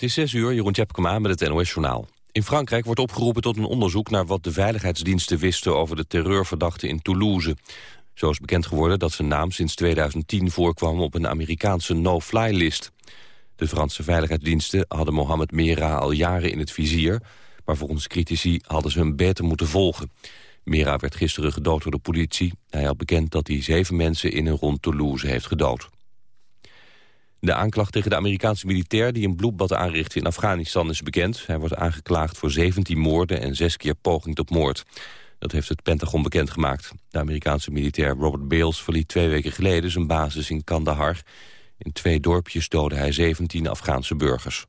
Het is 6 uur, Jeroen Tjepkema met het NOS-journaal. In Frankrijk wordt opgeroepen tot een onderzoek naar wat de veiligheidsdiensten wisten over de terreurverdachte in Toulouse. Zo is bekend geworden dat zijn naam sinds 2010 voorkwam op een Amerikaanse no-fly-list. De Franse veiligheidsdiensten hadden Mohamed Mera al jaren in het vizier... maar volgens critici hadden ze hem beter moeten volgen. Mera werd gisteren gedood door de politie. Hij had bekend dat hij zeven mensen in en rond Toulouse heeft gedood. De aanklacht tegen de Amerikaanse militair die een bloedbad aanrichtte in Afghanistan is bekend. Hij wordt aangeklaagd voor 17 moorden en zes keer poging tot moord. Dat heeft het Pentagon bekendgemaakt. De Amerikaanse militair Robert Bales verliet twee weken geleden zijn basis in Kandahar. In twee dorpjes doodde hij 17 Afghaanse burgers.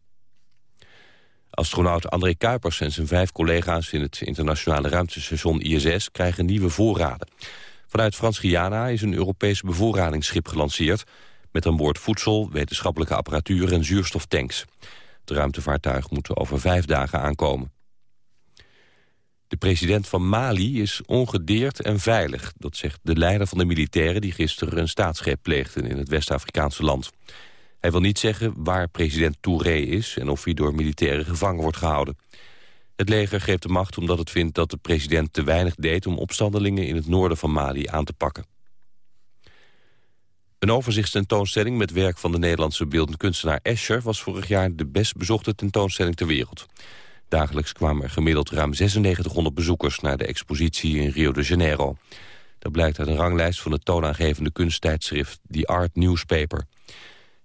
Astronaut André Kuipers en zijn vijf collega's in het internationale ruimtestation ISS krijgen nieuwe voorraden. Vanuit Frans-Guyana is een Europees bevoorradingsschip gelanceerd met aan boord voedsel, wetenschappelijke apparatuur en zuurstoftanks. Het ruimtevaartuig moet over vijf dagen aankomen. De president van Mali is ongedeerd en veilig. Dat zegt de leider van de militairen die gisteren een staatsgreep pleegden in het West-Afrikaanse land. Hij wil niet zeggen waar president Touré is en of hij door militairen gevangen wordt gehouden. Het leger greep de macht omdat het vindt dat de president te weinig deed om opstandelingen in het noorden van Mali aan te pakken. Een overzichtstentoonstelling met werk van de Nederlandse beeldend kunstenaar Escher... was vorig jaar de best bezochte tentoonstelling ter wereld. Dagelijks kwamen er gemiddeld ruim 9600 bezoekers... naar de expositie in Rio de Janeiro. Dat blijkt uit een ranglijst van het toonaangevende kunsttijdschrift... The Art Newspaper.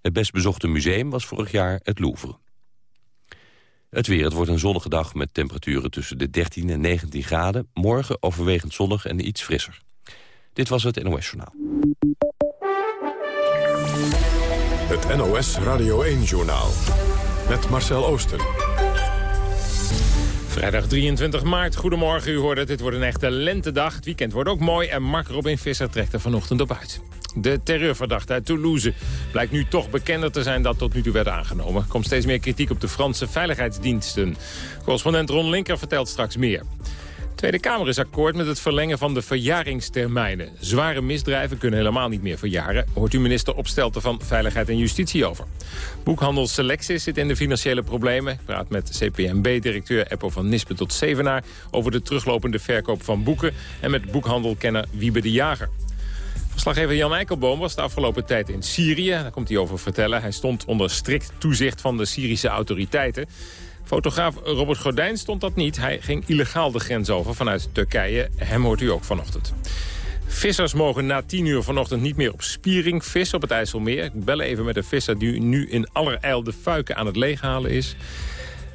Het best bezochte museum was vorig jaar het Louvre. Het weer, het wordt een zonnige dag met temperaturen tussen de 13 en 19 graden. Morgen overwegend zonnig en iets frisser. Dit was het NOS Journaal. Het NOS Radio 1-journaal. Met Marcel Oosten. Vrijdag 23 maart, goedemorgen. U hoorde het, dit wordt een echte lentedag. Het weekend wordt ook mooi en Mark Robin Visser trekt er vanochtend op uit. De terreurverdachte uit Toulouse blijkt nu toch bekender te zijn dan tot nu toe werd aangenomen. Er komt steeds meer kritiek op de Franse veiligheidsdiensten. Correspondent Ron Linker vertelt straks meer. Tweede Kamer is akkoord met het verlengen van de verjaringstermijnen. Zware misdrijven kunnen helemaal niet meer verjaren. Hoort u minister Opstelten van Veiligheid en Justitie over. Boekhandel Selectis zit in de financiële problemen. Ik praat met CPMB-directeur Eppo van Nispen tot Zevenaar... over de teruglopende verkoop van boeken... en met boekhandelkenner Wiebe de Jager. Verslaggever Jan Eikelboom was de afgelopen tijd in Syrië. Daar komt hij over vertellen. Hij stond onder strikt toezicht van de Syrische autoriteiten. Fotograaf Robert Gordijn stond dat niet. Hij ging illegaal de grens over vanuit Turkije. Hem hoort u ook vanochtend. Vissers mogen na 10 uur vanochtend niet meer op spiering vissen op het IJsselmeer. Ik bel even met een visser die nu in allerijl de fuiken aan het leeghalen is.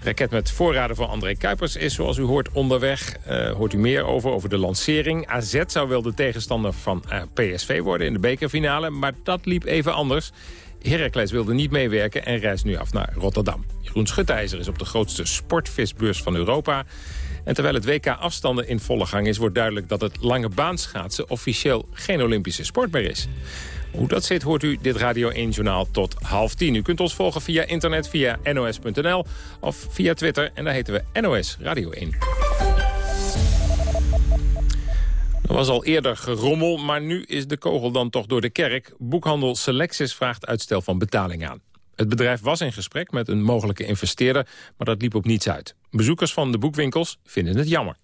Raket met voorraden van André Kuipers is, zoals u hoort, onderweg. Uh, hoort u meer over, over de lancering. AZ zou wel de tegenstander van eh, PSV worden in de bekerfinale, maar dat liep even anders. Heracles wilde niet meewerken en reist nu af naar Rotterdam. Jeroen Schutijzer is op de grootste sportvisbeurs van Europa. En terwijl het WK afstanden in volle gang is... wordt duidelijk dat het lange baanschaatsen officieel geen Olympische sport meer is. Hoe dat zit hoort u dit Radio 1-journaal tot half tien. U kunt ons volgen via internet, via nos.nl of via Twitter. En daar heten we NOS Radio 1. Er was al eerder gerommel, maar nu is de kogel dan toch door de kerk. Boekhandel Selectis vraagt uitstel van betaling aan. Het bedrijf was in gesprek met een mogelijke investeerder, maar dat liep op niets uit. Bezoekers van de boekwinkels vinden het jammer.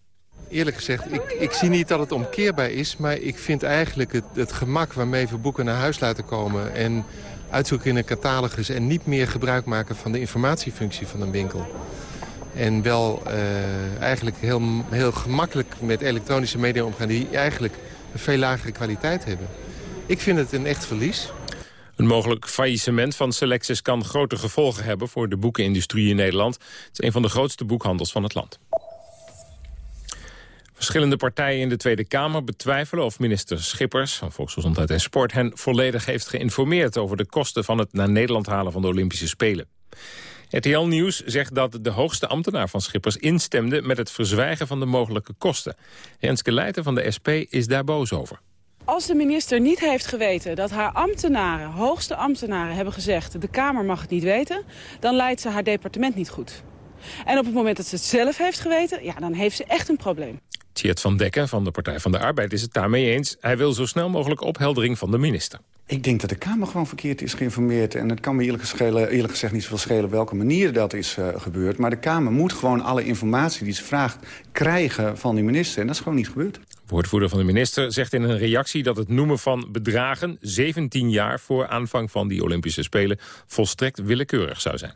Eerlijk gezegd, ik, ik zie niet dat het omkeerbaar is... maar ik vind eigenlijk het, het gemak waarmee we boeken naar huis laten komen... en uitzoeken in een catalogus en niet meer gebruik maken van de informatiefunctie van een winkel... En wel uh, eigenlijk heel, heel gemakkelijk met elektronische media omgaan... die eigenlijk een veel lagere kwaliteit hebben. Ik vind het een echt verlies. Een mogelijk faillissement van Selectis kan grote gevolgen hebben... voor de boekenindustrie in Nederland. Het is een van de grootste boekhandels van het land. Verschillende partijen in de Tweede Kamer betwijfelen of minister Schippers van Volksgezondheid en Sport hen volledig heeft geïnformeerd over de kosten van het naar Nederland halen van de Olympische Spelen. RTL Nieuws zegt dat de hoogste ambtenaar van Schippers instemde met het verzwijgen van de mogelijke kosten. Renske Leijten van de SP is daar boos over. Als de minister niet heeft geweten dat haar ambtenaren, hoogste ambtenaren, hebben gezegd... de Kamer mag het niet weten, dan leidt ze haar departement niet goed. En op het moment dat ze het zelf heeft geweten, ja, dan heeft ze echt een probleem. Tjeerd van Dekken van de Partij van de Arbeid is het daarmee eens. Hij wil zo snel mogelijk opheldering van de minister. Ik denk dat de Kamer gewoon verkeerd is geïnformeerd. En het kan me eerlijk, schelen, eerlijk gezegd niet zoveel schelen... welke manier dat is uh, gebeurd. Maar de Kamer moet gewoon alle informatie die ze vraagt... krijgen van die minister. En dat is gewoon niet gebeurd. Woordvoerder van de minister zegt in een reactie dat het noemen van bedragen... 17 jaar voor aanvang van die Olympische Spelen... volstrekt willekeurig zou zijn.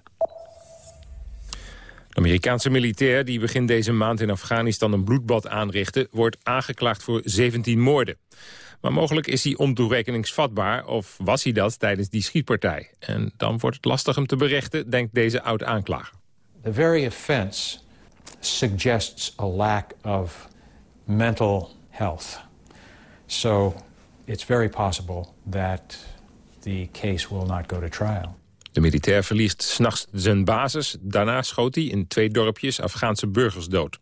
De Amerikaanse militair die begin deze maand in Afghanistan een bloedbad aanrichtte... wordt aangeklaagd voor 17 moorden. Maar mogelijk is hij ontoerekeningsvatbaar of was hij dat tijdens die schietpartij. En dan wordt het lastig hem te berechten, denkt deze oud-aanklager. The very offense suggests a lack of mental health. So it's very possible that the case will not go to trial. De militair verliest s'nachts zijn basis. Daarna schoot hij in twee dorpjes Afghaanse burgers dood.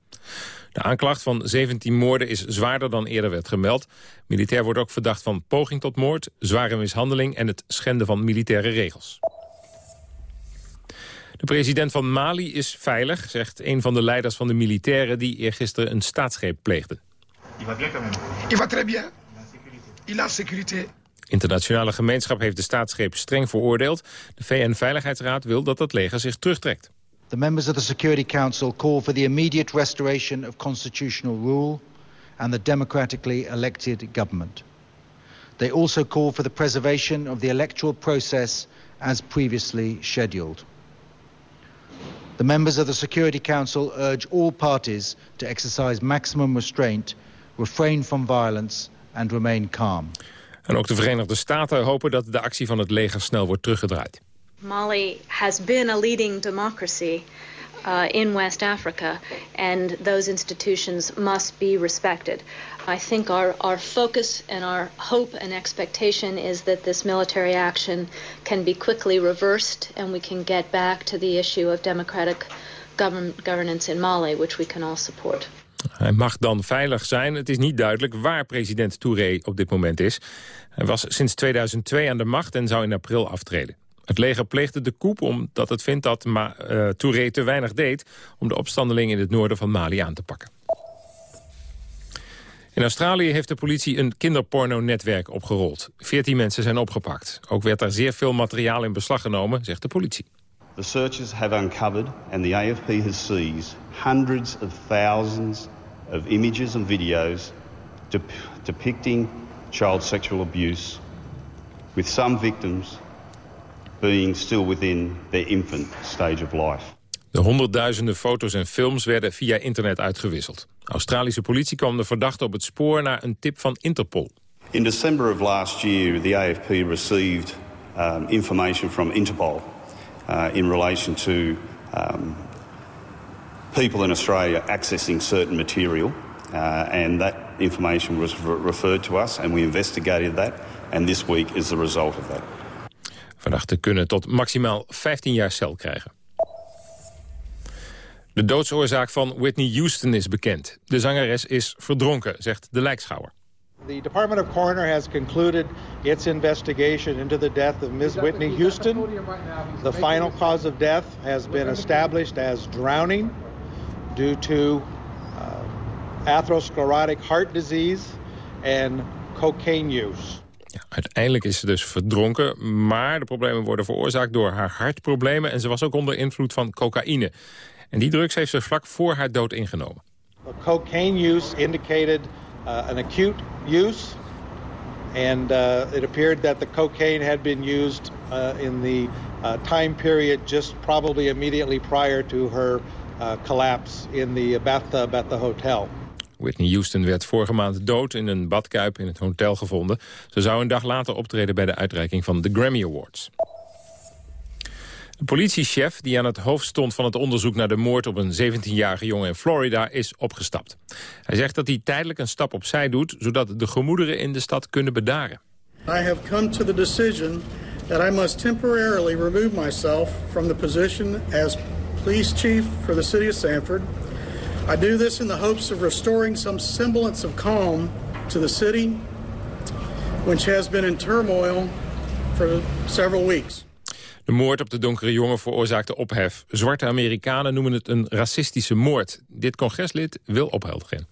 De aanklacht van 17 moorden is zwaarder dan eerder werd gemeld. Militair wordt ook verdacht van poging tot moord, zware mishandeling... en het schenden van militaire regels. De president van Mali is veilig, zegt een van de leiders van de militairen... die eergisteren een staatsgreep pleegde. Il va très bien. Il a sécurité. Internationale gemeenschap heeft de staatsgreep streng veroordeeld. De VN-veiligheidsraad wil dat het leger zich terugtrekt. The members of the Security Council call for the immediate restoration of constitutional rule and the democratically elected government. They also call for the preservation of the electoral process as previously scheduled. The members of the Security Council urge all parties to exercise maximum restraint, refrain from violence and remain calm. En ook de Verenigde Staten hopen dat de actie van het leger snel wordt teruggedraaid. Mali has been a leading democracy uh, in West Africa, and those institutions must be respected. I think our, our focus and our hope and expectation is that this military action can be quickly reversed and we can get back to the issue of democratic govern governance in Mali, which we can all support. Hij mag dan veilig zijn. Het is niet duidelijk waar president Touré op dit moment is. Hij was sinds 2002 aan de macht en zou in april aftreden. Het leger pleegde de coup omdat het vindt dat Ma uh, Touré te weinig deed... om de opstandelingen in het noorden van Mali aan te pakken. In Australië heeft de politie een kinderporno-netwerk opgerold. Veertien mensen zijn opgepakt. Ook werd er zeer veel materiaal in beslag genomen, zegt de politie. The searchers have uncovered and the AFP has seized hundreds of thousands of images and videos dep depicting child sexual abuse, with some victims being still within their infant stage of life. De honderdduizenden foto's en films werden via internet uitgewisseld. Australische politie kwam de verdachte op het spoor naar een tip van Interpol. In December of last year, the AFP received um, information from Interpol uh, in relation to um, people in Australia accessing certain material. Uh, and that information was referred to us and we investigated that. And this week is the result of that. Verdachten kunnen tot maximaal 15 jaar cel krijgen. De doodsoorzaak van Whitney Houston is bekend. De zangeres is verdronken, zegt de lijkschouwer. The Department of Coroner has concluded its investigation into the death of Ms. Whitney Houston. The final cause of death has been established as drowning due to atherosclerotic heart disease and cocaine use. Ja, uiteindelijk is ze dus verdronken, maar de problemen worden veroorzaakt door haar hartproblemen en ze was ook onder invloed van cocaïne. En die drugs heeft ze vlak voor haar dood ingenomen. Cocaine use indicated uh, an acute use and uh, it appeared that the cocaine had been used uh, in the uh, time period just probably immediately prior to her uh, collapse in the bathtub at the hotel. Whitney Houston werd vorige maand dood in een badkuip in het hotel gevonden. Ze zou een dag later optreden bij de uitreiking van de Grammy Awards. De politiechef die aan het hoofd stond van het onderzoek naar de moord op een 17-jarige jongen in Florida is opgestapt. Hij zegt dat hij tijdelijk een stap opzij doet, zodat de gemoederen in de stad kunnen bedaren. I have come to the decision that I must temporarily remove myself from the position as police chief for the city of Sanford. I do this in the hopes of restoring some semblance of calm to the city, which has been in turmoil for several weeks. De moord op de donkere jongen veroorzaakte ophef. Zwarte Amerikanen noemen het een racistische moord. Dit congreslid wil ophelderen.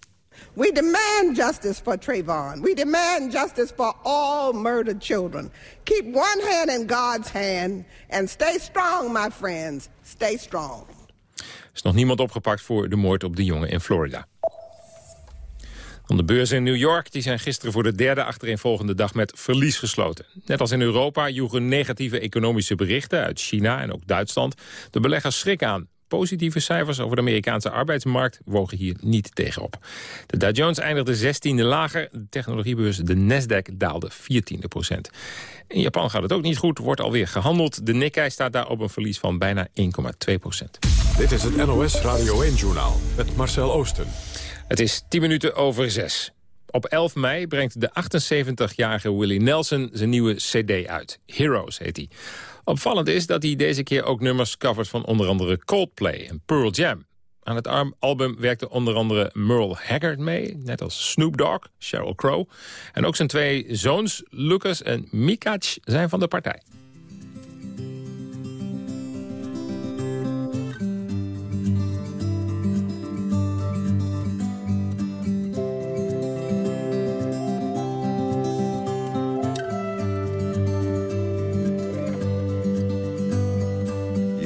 We demand justice for Trayvon. We demand justice for all murdered children. Keep one hand in God's hand and stay strong, my friends. Stay strong. Is nog niemand opgepakt voor de moord op de jongen in Florida. Van de beurzen in New York die zijn gisteren voor de derde achtereenvolgende dag met verlies gesloten. Net als in Europa joegen negatieve economische berichten uit China en ook Duitsland de beleggers schrik aan. Positieve cijfers over de Amerikaanse arbeidsmarkt wogen hier niet tegenop. De Dow Jones eindigde 16e lager, de technologiebeurs de Nasdaq daalde 14e procent. In Japan gaat het ook niet goed, wordt alweer gehandeld. De Nikkei staat daar op een verlies van bijna 1,2 procent. Dit is het NOS Radio 1-journaal met Marcel Oosten. Het is 10 minuten over 6. Op 11 mei brengt de 78-jarige Willie Nelson zijn nieuwe cd uit. Heroes heet hij. Opvallend is dat hij deze keer ook nummers covert van onder andere Coldplay en Pearl Jam. Aan het album werkte onder andere Merle Haggard mee, net als Snoop Dogg, Sheryl Crow. En ook zijn twee zoons, Lucas en Mikach, zijn van de partij.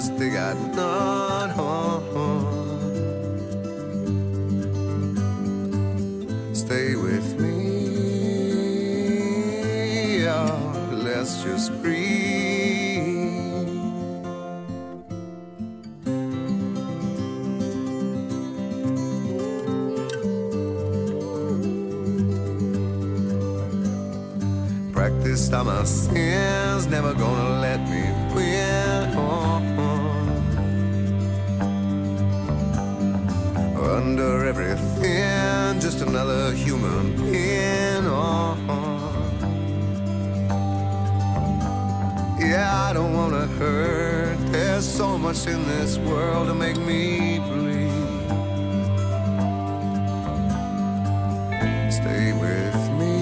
others they got none. Stay with me, oh, let's just breathe. Practiced all my sins, never gonna another human being. Oh. Yeah, I don't wanna hurt. There's so much in this world to make me bleed. Stay with me,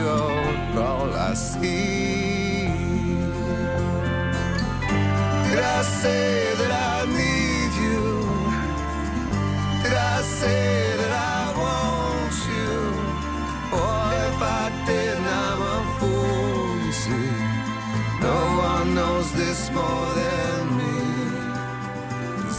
oh, all I see. Did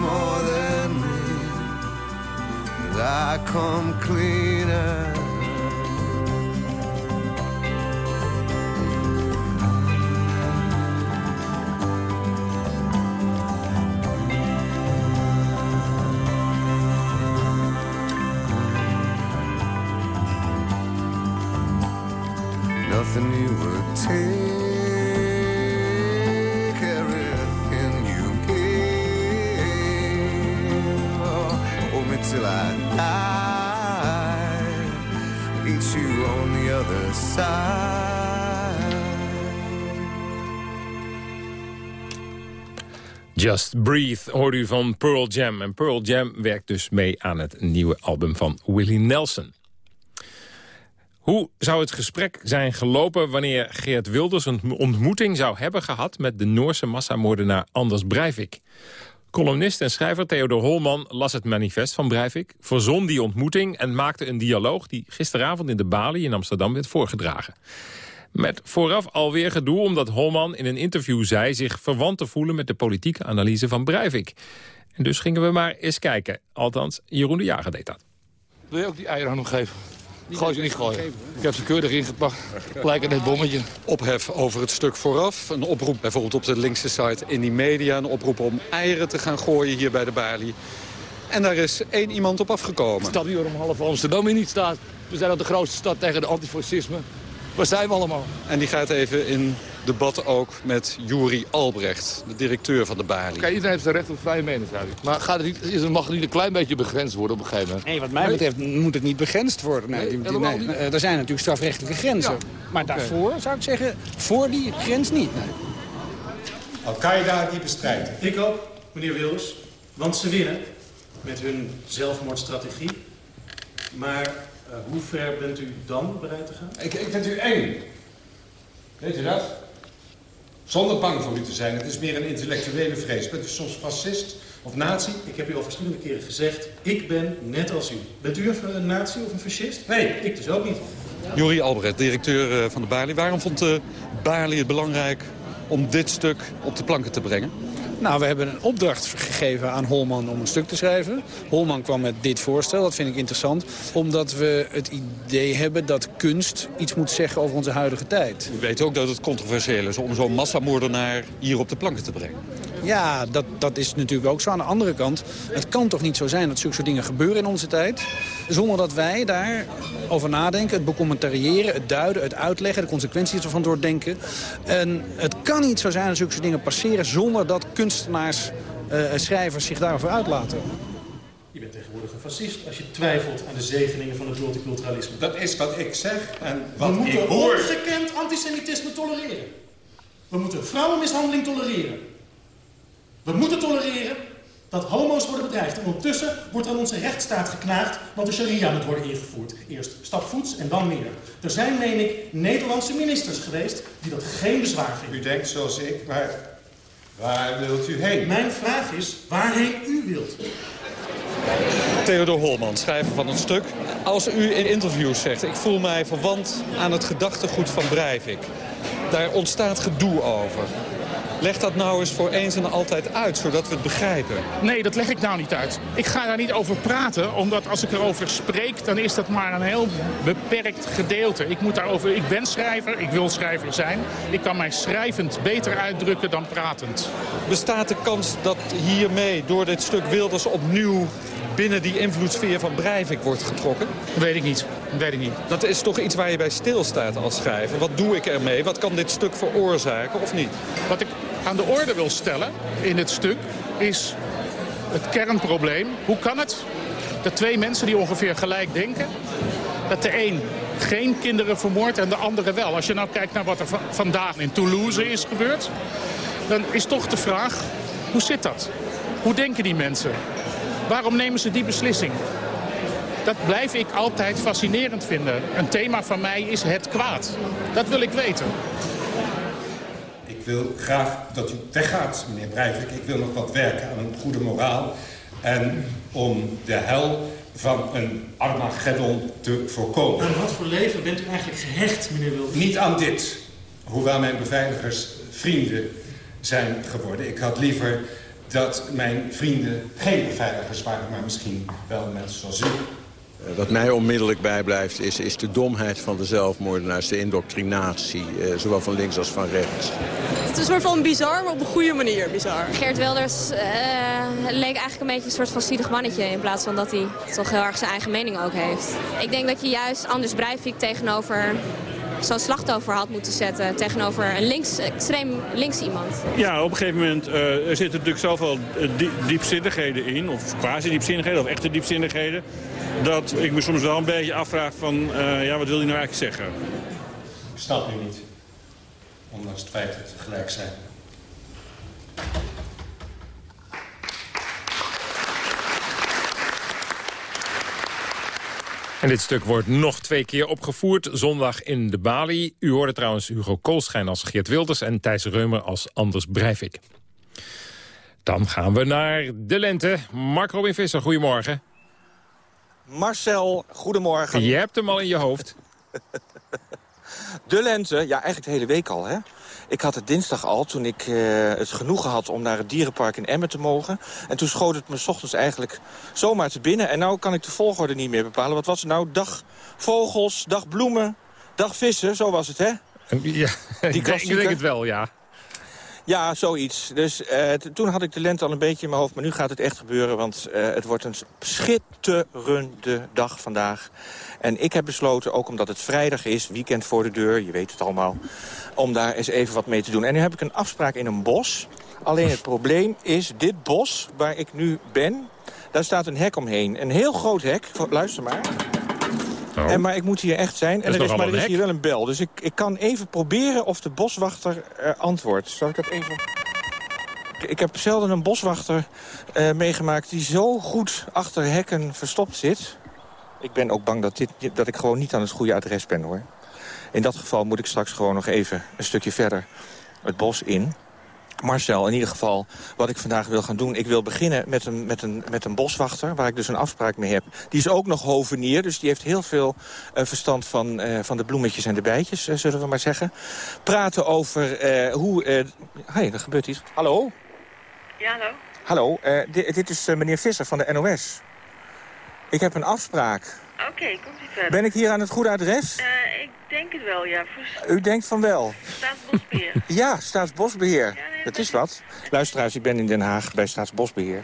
more than me. As I come cleaner. Nothing you Just Breathe hoorde u van Pearl Jam. En Pearl Jam werkt dus mee aan het nieuwe album van Willie Nelson. Hoe zou het gesprek zijn gelopen wanneer Geert Wilders een ontmoeting zou hebben gehad met de Noorse massamoordenaar Anders Breivik? Columnist en schrijver Theodor Holman las het manifest van Breivik... verzon die ontmoeting en maakte een dialoog... die gisteravond in de Bali in Amsterdam werd voorgedragen. Met vooraf alweer gedoe omdat Holman in een interview zei... zich verwant te voelen met de politieke analyse van Breivik. En dus gingen we maar eens kijken. Althans, Jeroen de Jager deed dat. Wil je ook die eieren nog geven? Gooi ze niet gooien. Ik heb ze keurig ingepakt. Lijken net bommetje. Ophef over het stuk vooraf. Een oproep bijvoorbeeld op de linkse site in die media. Een oproep om eieren te gaan gooien hier bij de Bali. En daar is één iemand op afgekomen. De stad hier om half Amsterdam in niet staat. We zijn al de grootste stad tegen de antifascisme. Waar zijn we allemaal? En die gaat even in debat ook met Juri Albrecht, de directeur van de Bali. Kijk, iedereen heeft zijn recht op vrije meningsuiting. Maar gaat het niet, is het, mag het niet een klein beetje begrensd worden op een gegeven moment? Nee, wat mij betreft moet het niet begrensd worden. Nee, Nee, die- nee. niet. Eh, Er zijn natuurlijk strafrechtelijke grenzen. Ja, Maar daarvoor zou ik zeggen, voor die grens niet. Nee. Al-Qaeda die bestrijdt. Ik ook, meneer Wilders. Want ze winnen met hun zelfmoordstrategie. Maar eh, hoe ver bent u dan bereid te gaan? Ik, ik vind u eng. Weet u dat? Zonder bang voor u te zijn. Het is meer een intellectuele vrees. Bent u soms fascist of nazi? Ik heb u al verschillende keren gezegd, ik ben net als u. Bent u een, een nazi of een fascist? Nee, ik dus ook niet. Juri Albrecht, directeur eh, van de Bali. Waarom vond de Bali het belangrijk om dit stuk op de planken te brengen? Nou, we hebben een opdracht gegeven aan Holman om een stuk te schrijven. Holman kwam met dit voorstel, dat vind ik interessant. Omdat we het idee hebben dat kunst iets moet zeggen over onze huidige tijd. U weet ook dat het controversieel is om zo'n massamoordenaar hier op de planken te brengen. Ja, dat, dat is natuurlijk ook zo. Aan de andere kant, het kan toch niet zo zijn dat zulke soort dingen gebeuren in onze tijd... zonder dat wij daarover nadenken, het becommentariëren, het duiden, het uitleggen... de consequenties ervan doordenken. En het kan niet zo zijn dat zulke soort dingen passeren... zonder dat kunstenaars, eh, schrijvers zich daarover uitlaten. Je bent tegenwoordig een fascist als je twijfelt aan de zegeningen van het multiculturalisme. Dat is wat ik zeg en We wat ik moeten hoor. ongekend antisemitisme tolereren. We moeten vrouwenmishandeling tolereren. We moeten tolereren dat homo's worden bedreigd. En ondertussen wordt aan onze rechtsstaat geknaagd, want de sharia moet worden ingevoerd. Eerst stapvoets en dan meer. Er zijn, meen ik, Nederlandse ministers geweest die dat geen bezwaar vinden. U denkt zoals ik, maar waar wilt u heen? Mijn vraag is waarheen u wilt. Theodor Holman, schrijver van het stuk. Als u in interviews zegt, ik voel mij verwant aan het gedachtegoed van Breivik. Daar ontstaat gedoe over. Leg dat nou eens voor eens en altijd uit, zodat we het begrijpen. Nee, dat leg ik nou niet uit. Ik ga daar niet over praten, omdat als ik erover spreek... dan is dat maar een heel beperkt gedeelte. Ik, moet daarover, ik ben schrijver, ik wil schrijver zijn. Ik kan mij schrijvend beter uitdrukken dan pratend. Bestaat de kans dat hiermee door dit stuk Wilders opnieuw binnen die invloedssfeer van Breivik wordt getrokken? Weet ik niet. Weet ik niet. Dat is toch iets waar je bij stilstaat als schrijver. Wat doe ik ermee? Wat kan dit stuk veroorzaken of niet? Wat ik aan de orde wil stellen in het stuk is het kernprobleem. Hoe kan het dat twee mensen die ongeveer gelijk denken... dat de een geen kinderen vermoordt en de andere wel? Als je nou kijkt naar wat er va- vandaag in Toulouse is gebeurd... dan is toch de vraag, hoe zit dat? Hoe denken die mensen? Waarom nemen ze die beslissing? Dat blijf ik altijd fascinerend vinden. Een thema van mij is het kwaad. Dat wil ik weten. Ik wil graag dat u weggaat, meneer Breivik. Ik wil nog wat werken aan een goede moraal. En om de hel van een Armageddon te voorkomen. Aan wat voor leven bent u eigenlijk gehecht, meneer Wilders? Niet aan dit. Hoewel mijn beveiligers vrienden zijn geworden. Ik had liever dat mijn vrienden geen beveiligers waren, maar misschien wel mensen zoals u. Eh, Wat mij onmiddellijk bijblijft is, is de domheid van de zelfmoordenaars, de indoctrinatie, eh, zowel van links als van rechts. Het is een soort van bizar, maar op een goede manier bizar. Geert Wilders eh, leek eigenlijk een beetje een soort van zielig mannetje... in plaats van dat hij toch heel erg zijn eigen mening ook heeft. Ik denk dat je juist Anders Breivik tegenover zo'n slachtoffer had moeten zetten... tegenover een links, extreem links iemand. Ja, op een gegeven moment eh, er zitten natuurlijk zoveel die- diepzinnigheden in, of quasi-diepzinnigheden, of echte diepzinnigheden, dat ik me soms wel een beetje afvraag van, eh, ja, wat wil hij nou eigenlijk zeggen? Ik snap u niet. Ondanks het feit dat we gelijk zijn. En dit stuk wordt nog twee keer opgevoerd. Zondag in de Bali. U hoorde trouwens Hugo Koolschijn als Geert Wilders... en Thijs Reumer als Anders Breivik. Dan gaan we naar de lente. Mark Robin Visser, goedemorgen. Marcel, goedemorgen. Je hebt hem al in je hoofd. De lente, ja eigenlijk de hele week al hè. Ik had het dinsdag al, toen ik eh, het genoegen had om naar het dierenpark in Emmen te mogen. En toen schoot het me s ochtends eigenlijk zomaar te binnen. En nou kan ik de volgorde niet meer bepalen. Wat was het nou? Dag vogels, dag bloemen, dag vissen, zo was het hè? Ja, ik denk, ik denk het wel, ja. Ja, zoiets. Dus eh, toen had ik de lente al een beetje in mijn hoofd. Maar nu gaat het echt gebeuren, want eh, het wordt een schitterende dag vandaag. En ik heb besloten, ook omdat het vrijdag is, weekend voor de deur, je weet het allemaal... om daar eens even wat mee te doen. En nu heb ik een afspraak in een bos. Alleen het probleem is, dit bos waar ik nu ben, daar staat een hek omheen. Een heel groot hek, luister maar. En, maar ik moet hier echt zijn. En er is, maar er is hek. hier wel een bel. Dus ik, ik kan even proberen of de boswachter eh, antwoordt. Zal ik dat even... Ik- Ik heb zelden een boswachter eh, meegemaakt die zo goed achter hekken verstopt zit. Ik ben ook bang dat, dit, dat ik gewoon niet aan het goede adres ben, hoor. In dat geval moet ik straks gewoon nog even een stukje verder het bos in. Marcel, in ieder geval, wat ik vandaag wil gaan doen... ik wil beginnen met een, met, een, met een boswachter, waar ik dus een afspraak mee heb. Die is ook nog hovenier, dus die heeft heel veel eh, verstand van, eh, van de bloemetjes en de bijtjes, eh, zullen we maar zeggen. Praten over eh, hoe... eh hey, er gebeurt iets. Hallo? Ja, hallo. Hallo, eh, di- dit is meneer Visser van de NOS. Ik heb een afspraak. Oké, komt u verder. Ben ik hier aan het goede adres? Eh, ik denk het wel, ja. Voor U denkt van wel. Staatsbosbeheer. Ja, Staatsbosbeheer. dat is wat. Luisteraars, ik ben in Den Haag bij Staatsbosbeheer.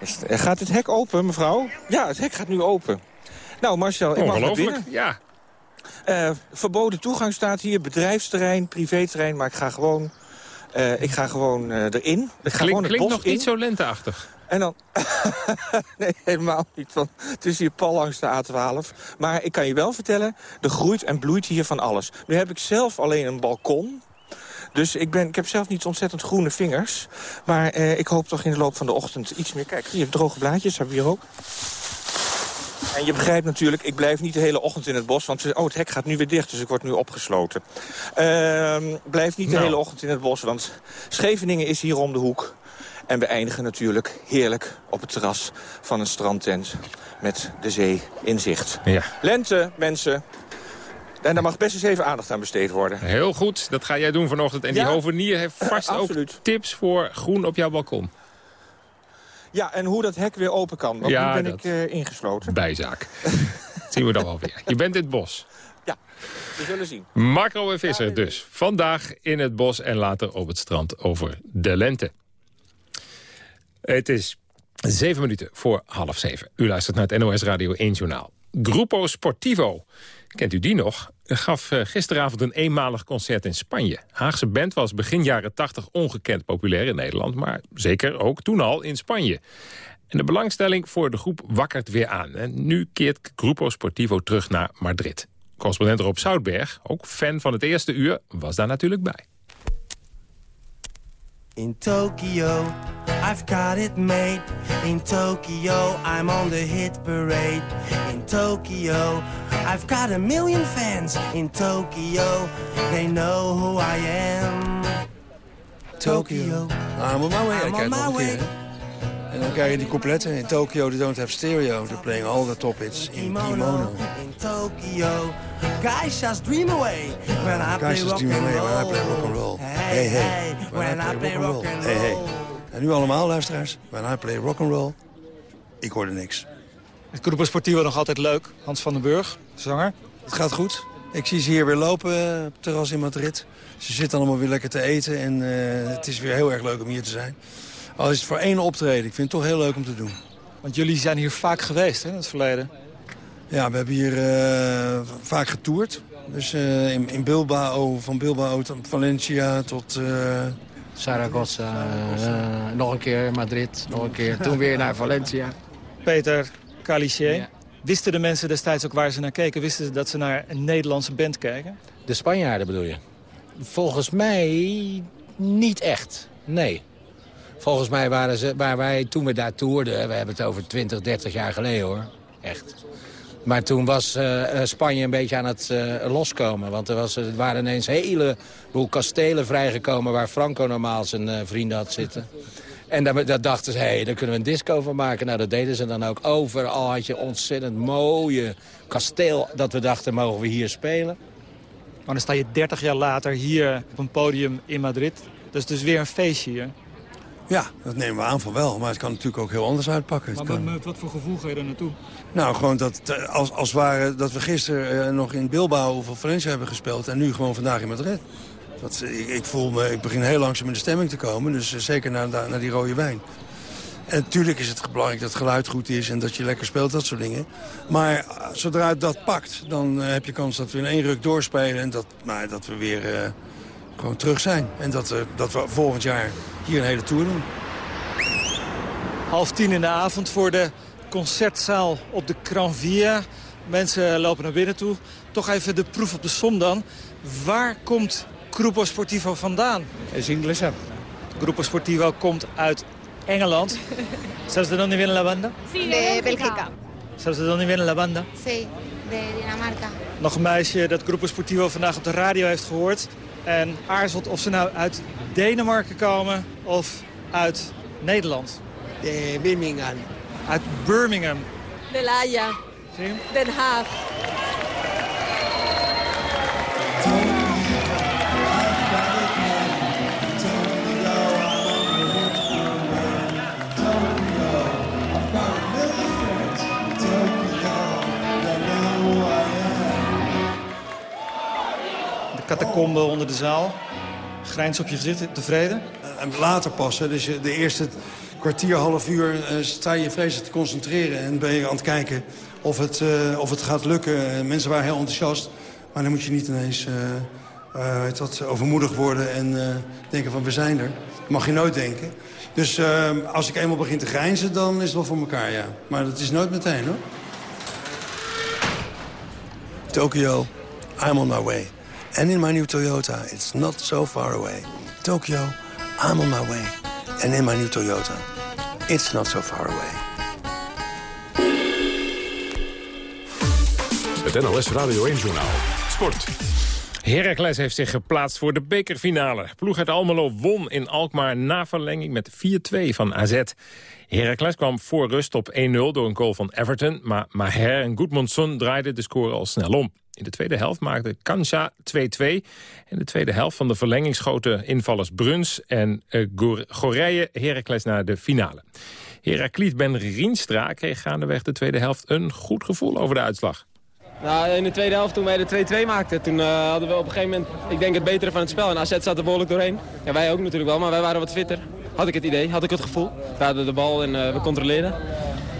Dus, eh, gaat het hek open, mevrouw? Ja, het hek gaat nu open. Nou, Marcel, ik mag naar binnen. ja. Eh, verboden toegang staat hier, bedrijfsterrein, privéterrein, maar ik ga gewoon, eh, ik ga gewoon eh, erin. Ik ga gewoon het klinkt bos nog in. niet zo lenteachtig. En dan... nee, helemaal niet. Want het is hier pal langs de A12. Maar ik kan je wel vertellen, er groeit en bloeit hier van alles. Nu heb ik zelf alleen een balkon. Dus ik, ben, ik heb zelf niet ontzettend groene vingers. Maar eh, ik hoop toch in de loop van de ochtend iets meer... Kijk, hier droge blaadjes hebben we hier ook. En je begrijpt natuurlijk, ik blijf niet de hele ochtend in het bos. Want oh, het hek gaat nu weer dicht, dus ik word nu opgesloten. Ehm blijf niet de Nou. hele ochtend in het bos, want Scheveningen is hier om de hoek. En we eindigen natuurlijk heerlijk op het terras van een strandtent met de zee in zicht. Ja. Lente, mensen. En daar mag best eens even aandacht aan besteed worden. Heel goed, dat ga jij doen vanochtend. En Ja. die hovenier heeft vast ook tips voor groen op jouw balkon. Ja, en hoe dat hek weer open kan. Want Ja, nu ben ik eh, ingesloten. Bijzaak. Dat zien we dan wel weer. Je bent in het bos. We zullen zien. Macro en Visser dus. Vandaag in het bos en later op het strand over de lente. Het is zeven minuten voor half zeven. U luistert naar het NOS Radio 1 Journaal. Grupo Sportivo, kent u die nog? Gaf eh, gisteravond een eenmalig concert in Spanje. Haagse band was begin jaren 80 ongekend populair in Nederland... maar zeker ook toen al in Spanje. En de belangstelling voor de groep wakkert weer aan. En nu keert Grupo Sportivo terug naar Madrid. Correspondent Rob Zoutberg, ook fan van het eerste uur, was daar natuurlijk bij. In Tokyo, I've got it made. In Tokyo, I'm on the hit parade. In Tokyo, I've got a million fans. In Tokyo, they know who I am. Tokyo, I'm on my way. I'm on my way. En dan krijg je die coupletten. In Tokyo, they don't have stereo. They're playing all the top hits in kimono. In Tokyo, guys just dream away. When I play rock dream and away when I roll. play rock and roll. Hey, Hey, hey. when I play rock and Hey, hey. roll. En nu allemaal, luisteraars. When I play rock and roll. Ik hoorde niks. Het Grupo Sportivo nog altijd leuk. Hans van den Burg, zanger. Het gaat goed. Ik zie ze hier weer lopen eh, op het terras in Madrid. Ze zitten allemaal weer lekker te eten. En eh, het is weer heel erg leuk om hier te zijn. Al is het voor één optreden. Ik vind het toch heel leuk om te doen. Want jullie zijn hier vaak geweest hè, in het verleden. Ja, we hebben hier eh, vaak getoerd. Dus eh, in, in Bilbao, van Bilbao tot Valencia tot... eh, Zaragoza, eh, nog een keer Madrid, nog een keer. Toen weer naar Valencia. Peter Calicier. Wisten de mensen destijds ook waar ze naar keken? Wisten ze dat ze naar een Nederlandse band kijken? De Spanjaarden bedoel je? Volgens mij niet echt, nee. Volgens mij waren ze, waar wij toen we daar toerden... we hebben het over 20, 30 jaar geleden hoor, echt. Maar toen was eh, eh, Spanje een beetje aan het eh, loskomen. Want er, was, er waren ineens hele boel kastelen vrijgekomen... waar Franco normaal zijn vrienden had zitten. En daar dachten ze, hé, hey, daar kunnen we een disco van maken. Nou, dat deden ze dan ook. Overal had je ontzettend mooie kasteel dat we dachten, mogen we hier spelen. Maar dan sta je 30 jaar later hier op een podium in Madrid. Dat is dus weer een feestje hier. Ja, dat nemen we aan van wel. Maar het kan natuurlijk ook heel anders uitpakken. Maar kan... met, wat voor gevoel ga je er naartoe? Nou, gewoon dat, eh, als, als het ware dat we gisteren eh, nog in Bilbao of Valencia hebben gespeeld... en nu gewoon vandaag in Madrid. Dat, ik, ik, voel me, ik begin heel langzaam in de stemming te komen. Dus eh, zeker naar, naar die rode wijn. En natuurlijk is het belangrijk dat het geluid goed is en dat je lekker speelt, dat soort dingen. Maar eh, zodra het dat pakt, dan eh, heb je kans dat we in één ruk doorspelen... en dat, nou, dat we weer eh, gewoon terug zijn. En dat, eh, dat we volgend jaar hier een hele tour doen. Half tien in de avond voor de concertzaal op de Cranvia. Mensen lopen naar binnen toe. Toch even de proef op de som dan. Waar komt Grupo Sportivo vandaan? Es inglesa. Grupo Sportivo komt uit Engeland. ¿Sabes de dónde viene la banda? de Bélgica. ¿Sabes de dónde viene la banda? Sí, de Dinamarca. Nog een meisje dat Grupo Sportivo vandaag op de radio heeft gehoord. En aarzelt of ze nou uit Denemarken komen of uit Nederland. De Birmingham. Uit Birmingham. De La Haya. Den Haag. Catacombe onder de zaal. Grijns op je gezicht, tevreden? En later pas, dus de eerste kwartier, half uur eh, sta je vreselijk te concentreren... en ben je aan het kijken of het, eh, of het gaat lukken. Eh, Mensen waren heel enthousiast, maar dan moet je niet ineens eh, eh, dat, overmoedig worden... en eh, denken van we zijn er. Dat mag je nooit denken. Dus eh, als ik eenmaal begin te grijnzen, dan is het wel voor elkaar, ja. Maar dat is nooit meteen, hoor. Tokyo, I'm on my way. And in my new Toyota, it's not so far away. Tokyo, I'm on my way. And in my new Toyota, it's not so far away. Het NLS Radio 1-journaal. Sport. Heracles heeft zich geplaatst voor de bekerfinale. Ploeg uit Almelo won in Alkmaar na verlenging met 4-2 van AZ. Heracles kwam voor rust op 1-0 door een goal van Everton... maar Maher en Goedmundsson draaiden de score al snel om. In de tweede helft maakte Kansha 2-2. In de tweede helft van de verlenging schoten invallers Bruns en uh, Gorije Heracles naar de finale. Herakliet Ben Rienstra kreeg gaandeweg de tweede helft een goed gevoel over de uitslag. Nou, in de tweede helft toen wij de 2-2 maakten, toen uh, hadden we op een gegeven moment, ik denk het betere van het spel. En AZ zat er behoorlijk doorheen. Ja, wij ook natuurlijk wel, maar wij waren wat fitter. Had ik het idee, had ik het gevoel. We hadden de bal en uh, we controleerden.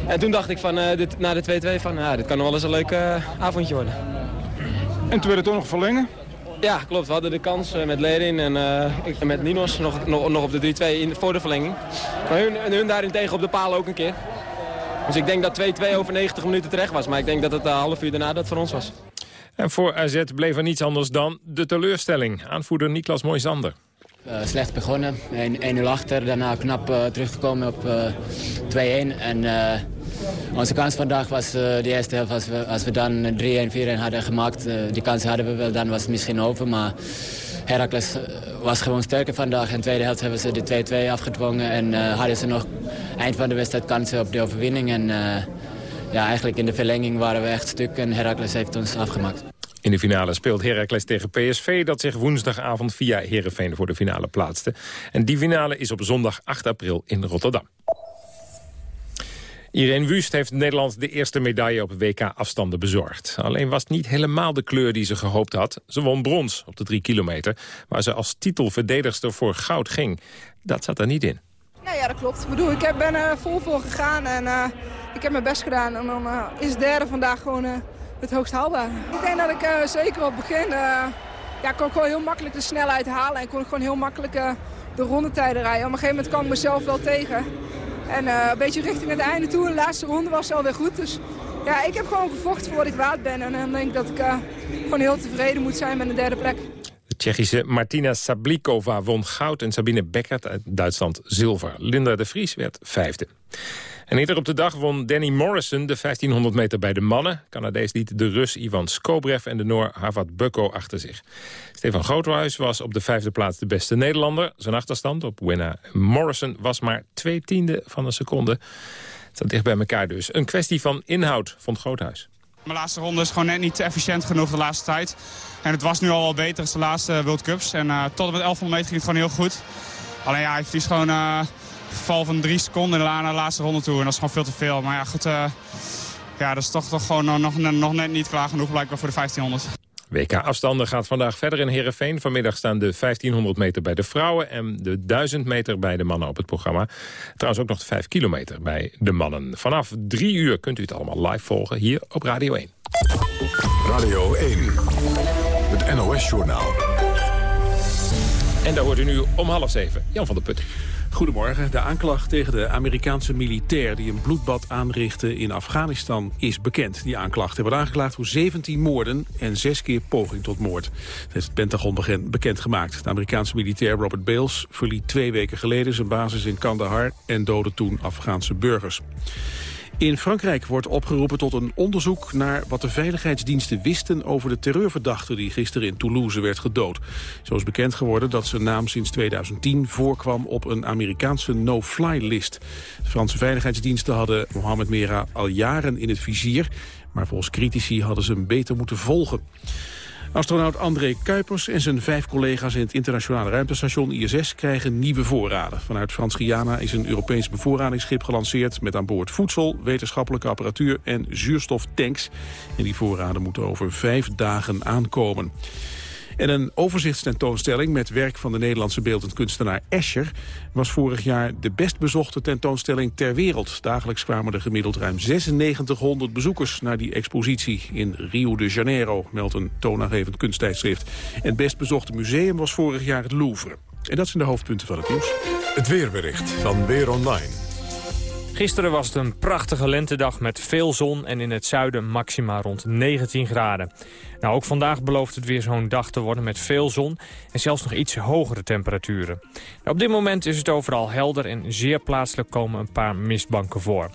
En toen dacht ik van, dit, na de 2-2 van, ja, dit kan nog wel eens een leuk avondje worden. En toen werd het toch nog verlengen? Ja, klopt. We hadden de kans met Lerin en ik, met Ninos nog, nog, nog op de 3-2 voor de verlenging. Maar hun, hun daarentegen op de paal ook een keer. Dus ik denk dat 2-2 over 90 minuten terecht was. Maar ik denk dat het een half uur daarna dat voor ons was. En voor AZ bleef er niets anders dan de teleurstelling. Aanvoerder Niklas Moisander. Uh, slecht begonnen, 1-0 achter, daarna knap uh, teruggekomen op uh, 2-1. En onze kans vandaag was de eerste helft, als we, als we dan 3-1, 4-1 hadden gemaakt, die kans hadden we wel, dan was het misschien over. Maar Heracles was gewoon sterker vandaag. In de tweede helft hebben ze de 2-2 afgedwongen en hadden ze nog eind van de wedstrijd kansen op de overwinning. En ja, eigenlijk in de verlenging waren we echt stuk en Heracles heeft ons afgemaakt. In de finale speelt Heracles tegen PSV... dat zich woensdagavond via Heerenveen voor de finale plaatste. En die finale is op zondag 8 april in Rotterdam. Irene Wust heeft Nederland de eerste medaille op WK-afstanden bezorgd. Alleen was het niet helemaal de kleur die ze gehoopt had. Ze won brons op de drie kilometer, waar ze als titelverdedigster voor goud ging. Dat zat er niet in. Ja, ja dat klopt. Ik bedoel, ik ben er vol voor gegaan en uh, ik heb mijn best gedaan. En dan uh, is derde vandaag gewoon... Uh, het hoogst haalbaar. Ik denk dat ik uh, zeker op het begin ja, kon ik gewoon heel makkelijk de snelheid halen. En kon ik gewoon heel makkelijk de rondetijden rijden. Op een gegeven moment kwam ik mezelf wel tegen. En een beetje richting het einde toe. De laatste ronde was alweer goed. Dus ja, ik heb gewoon gevochten voor wat ik waard ben. En dan denk ik dat ik gewoon heel tevreden moet zijn met een derde plek. De Tsjechische Martina Sablikova won goud en Sabine Beckert uit Duitsland zilver. Linda de Vries werd vijfde. En eerder op de dag won Danny Morrison de 1500 meter bij de mannen. Canadees liet de Rus Ivan Skobrev en de Noor Havad Bukko achter zich. Stefan Groothuis was op de vijfde plaats de beste Nederlander. Zijn achterstand op winnaar Morrison was maar twee tiende van een seconde. Het staat dicht bij elkaar dus. Een kwestie van inhoud, vond Groothuis. Mijn laatste ronde is gewoon net niet efficiënt genoeg de laatste tijd. En het was nu al wel beter als de laatste World Cups. En uh, tot en met 1100 meter ging het gewoon heel goed. Alleen ja, ik verlies gewoon een val van drie seconden naar de laatste ronde toe. En dat is gewoon veel te veel. Maar ja, goed, uh, ja, dat is toch, toch gewoon nog, nog net niet klaar genoeg blijkbaar voor de 1500. WK-afstanden gaat vandaag verder in Heerenveen. Vanmiddag staan de 1500 meter bij de vrouwen... en de 1000 meter bij de mannen op het programma. Trouwens ook nog de 5 kilometer bij de mannen. Vanaf drie uur kunt u het allemaal live volgen hier op Radio 1. Radio 1, het NOS-journaal. En daar hoort u nu om half zeven. Jan van der Put. Goedemorgen. De aanklacht tegen de Amerikaanse militair die een bloedbad aanrichtte in Afghanistan is bekend. Die aanklachten wordt aangeklaagd voor 17 moorden en 6 keer poging tot moord. Dat heeft het Pentagon bekendgemaakt. De Amerikaanse militair Robert Bales verliet twee weken geleden zijn basis in Kandahar en doodde toen Afghaanse burgers. In Frankrijk wordt opgeroepen tot een onderzoek naar wat de veiligheidsdiensten wisten over de terreurverdachte die gisteren in Toulouse werd gedood. Zo is bekend geworden dat zijn naam sinds 2010 voorkwam op een Amerikaanse no-fly-list. De Franse veiligheidsdiensten hadden Mohamed Merah al jaren in het vizier, maar volgens critici hadden ze hem beter moeten volgen. Astronaut André Kuipers en zijn vijf collega's in het internationale ruimtestation ISS krijgen nieuwe voorraden. Vanuit Frans-Guyana is een Europees bevoorradingsschip gelanceerd met aan boord voedsel, wetenschappelijke apparatuur en zuurstoftanks. En die voorraden moeten over vijf dagen aankomen. En een overzichtstentoonstelling met werk van de Nederlandse beeldend kunstenaar Escher... was vorig jaar de best bezochte tentoonstelling ter wereld. Dagelijks kwamen er gemiddeld ruim 9600 bezoekers naar die expositie in Rio de Janeiro, meldt een toonaangevend kunsttijdschrift. En het best bezochte museum was vorig jaar het Louvre. En dat zijn de hoofdpunten van het nieuws. Het weerbericht van Weer Online. Gisteren was het een prachtige lentedag met veel zon en in het zuiden maxima rond 19 graden. Nou, ook vandaag belooft het weer zo'n dag te worden met veel zon en zelfs nog iets hogere temperaturen. Op dit moment is het overal helder en zeer plaatselijk komen een paar mistbanken voor.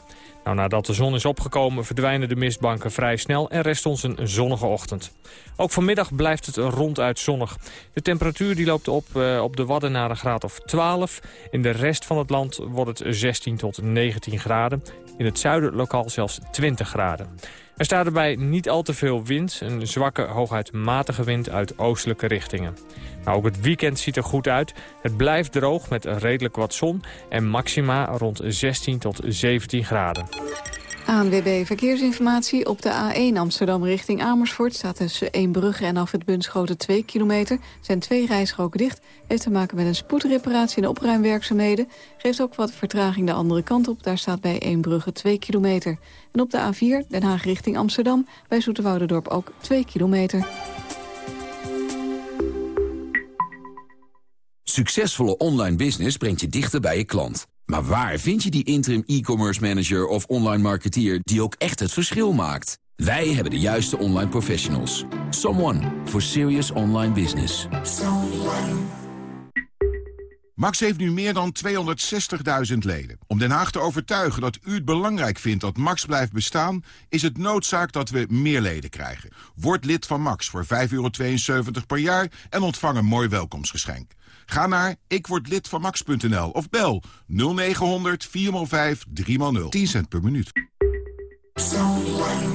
Nou, nadat de zon is opgekomen verdwijnen de mistbanken vrij snel en rest ons een zonnige ochtend. Ook vanmiddag blijft het ronduit zonnig. De temperatuur die loopt op uh, op de Wadden naar een graad of 12. In de rest van het land wordt het 16 tot 19 graden. In het zuiden lokaal zelfs 20 graden. Er staat erbij niet al te veel wind, een zwakke hooguit matige wind uit oostelijke richtingen. Nou, ook het weekend ziet er goed uit. Het blijft droog met redelijk wat zon en maxima rond 16 tot 17 graden. ANWB Verkeersinformatie. Op de A1 Amsterdam richting Amersfoort staat tussen Eembrugge en af het Bunschoten 2 kilometer. zijn twee rijstroken dicht. Heeft te maken met een spoedreparatie en opruimwerkzaamheden. Geeft ook wat vertraging de andere kant op. Daar staat bij Eembrugge 2 kilometer. En op de A4 Den Haag richting Amsterdam bij Zoeterwoudendorp ook 2 kilometer. Succesvolle online business brengt je dichter bij je klant. Maar waar vind je die interim e-commerce manager of online marketeer die ook echt het verschil maakt? Wij hebben de juiste online professionals. Someone for serious online business. Max heeft nu meer dan 260.000 leden. Om Den Haag te overtuigen dat u het belangrijk vindt dat Max blijft bestaan... is het noodzaak dat we meer leden krijgen. Word lid van Max voor 5,72 per jaar en ontvang een mooi welkomstgeschenk. Ga naar ikwordlidvanmax.nl of bel 0900 405 3x0. 10 cent per minuut.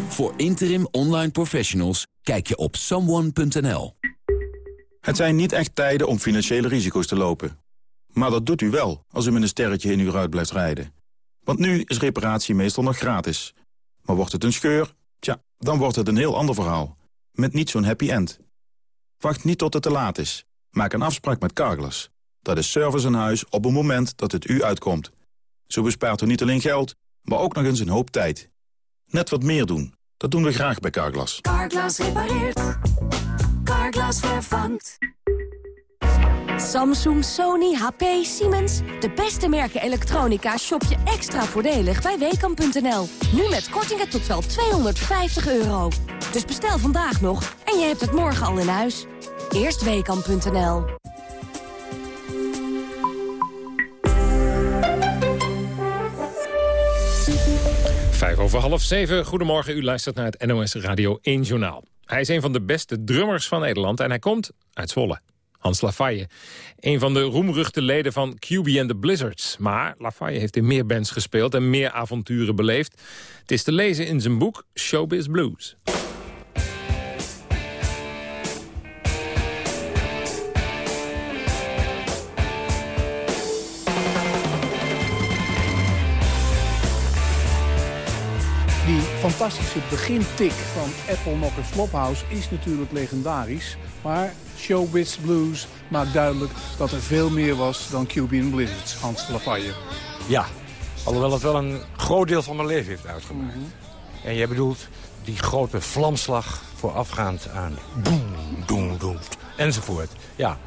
Voor interim online professionals kijk je op someone.nl. Het zijn niet echt tijden om financiële risico's te lopen. Maar dat doet u wel als u met een sterretje in uw ruit blijft rijden. Want nu is reparatie meestal nog gratis. Maar wordt het een scheur? Tja, dan wordt het een heel ander verhaal. Met niet zo'n happy end. Wacht niet tot het te laat is. Maak een afspraak met Carglass. Dat is service in huis op het moment dat het u uitkomt. Zo bespaart u niet alleen geld, maar ook nog eens een hoop tijd. Net wat meer doen. Dat doen we graag bij Carglass. Carglass repareert. Carglass vervangt. Samsung, Sony, HP, Siemens. De beste merken elektronica shop je extra voordelig bij Weekamp.nl. Nu met kortingen tot wel 250 euro. Dus bestel vandaag nog en je hebt het morgen al in huis. Eerstweekam.nl Vijf over half zeven. Goedemorgen, u luistert naar het NOS Radio 1 Journaal. Hij is een van de beste drummers van Nederland en hij komt uit Zwolle. Hans Lafaye, een van de roemruchte leden van QB and the Blizzards. Maar Lafaye heeft in meer bands gespeeld en meer avonturen beleefd. Het is te lezen in zijn boek Showbiz Blues. Fantastische begintik van Apple Knocker Flophouse is natuurlijk legendarisch. Maar Showbiz Blues maakt duidelijk dat er veel meer was dan QB Blizzards, Hans Lafaye. Ja, alhoewel het wel een groot deel van mijn leven heeft uitgemaakt. En jij bedoelt die grote vlamslag voorafgaand aan boem, doem, doem, enzovoort. Ja,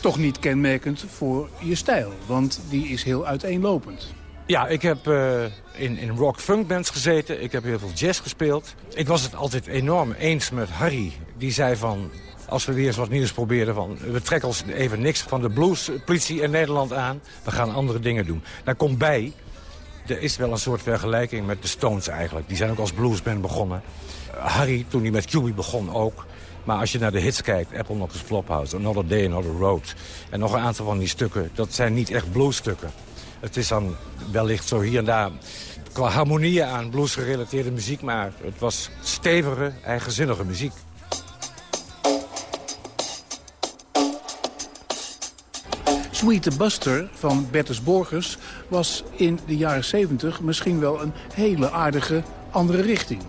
Toch niet kenmerkend voor je stijl, want die is heel uiteenlopend. Ja, ik heb eh, in, in rock-funk bands gezeten. Ik heb heel veel jazz gespeeld. Ik was het altijd enorm eens met Harry. Die zei van, als we weer eens wat nieuws probeerden... Van, we trekken ons even niks van de bluespolitie in Nederland aan. We gaan andere dingen doen. Daar komt bij, er is wel een soort vergelijking met de Stones eigenlijk. Die zijn ook als bluesband begonnen. Harry, toen hij met QB begon ook... Maar als je naar de hits kijkt, Apple Knockers Flophouse, Another Day, Another Road... en nog een aantal van die stukken, dat zijn niet echt bluesstukken. Het is dan wellicht zo hier en daar qua harmonieën aan bluesgerelateerde muziek... maar het was stevige, eigenzinnige muziek. Sweet the Buster van Bertus Borgers was in de jaren 70 misschien wel een hele aardige andere richting.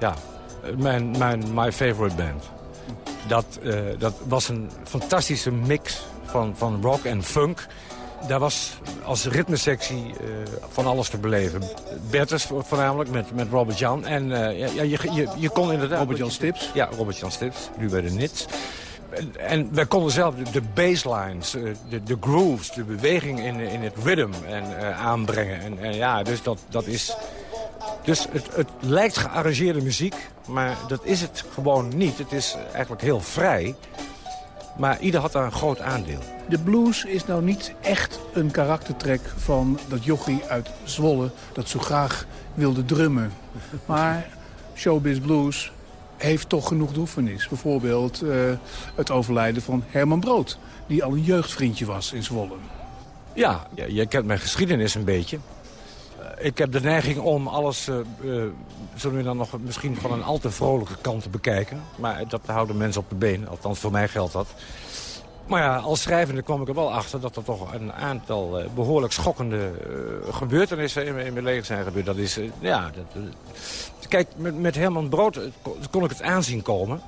Ja, mijn, mijn my favorite band. Dat, eh, dat was een fantastische mix van, van rock en funk. Daar was als ritmesectie eh, van alles te beleven. Bertus voornamelijk met, met Robert Jan. En eh, ja, je, je, je kon inderdaad... Robert Jan Stips? Ja, Robert Jan Stips, nu bij de Nits. En, en wij konden zelf de, de basslines, eh, de, de grooves, de beweging in, in het rhythm en, aanbrengen. En, en ja, dus dat, dat is... Dus het, het lijkt gearrangeerde muziek, maar dat is het gewoon niet. Het is eigenlijk heel vrij. Maar ieder had daar een groot aandeel. De blues is nou niet echt een karaktertrek van dat jochie uit Zwolle... dat zo graag wilde drummen. Maar showbiz blues heeft toch genoeg droefenis. Bijvoorbeeld eh, het overlijden van Herman Brood... die al een jeugdvriendje was in Zwolle. Ja, je, je kent mijn geschiedenis een beetje. Ik heb de neiging om alles, eh, eh, zullen we dan nog misschien van een al te vrolijke kant te bekijken. Maar dat houden mensen op de been, althans voor mij geldt dat. Maar ja, als schrijvende kwam ik er wel achter dat er toch een aantal eh, behoorlijk schokkende gebeurtenissen in, mijn- leven zijn gebeurd. Dat is, ja, dat, kijk, met, met Herman Brood kon, ik het aanzien komen.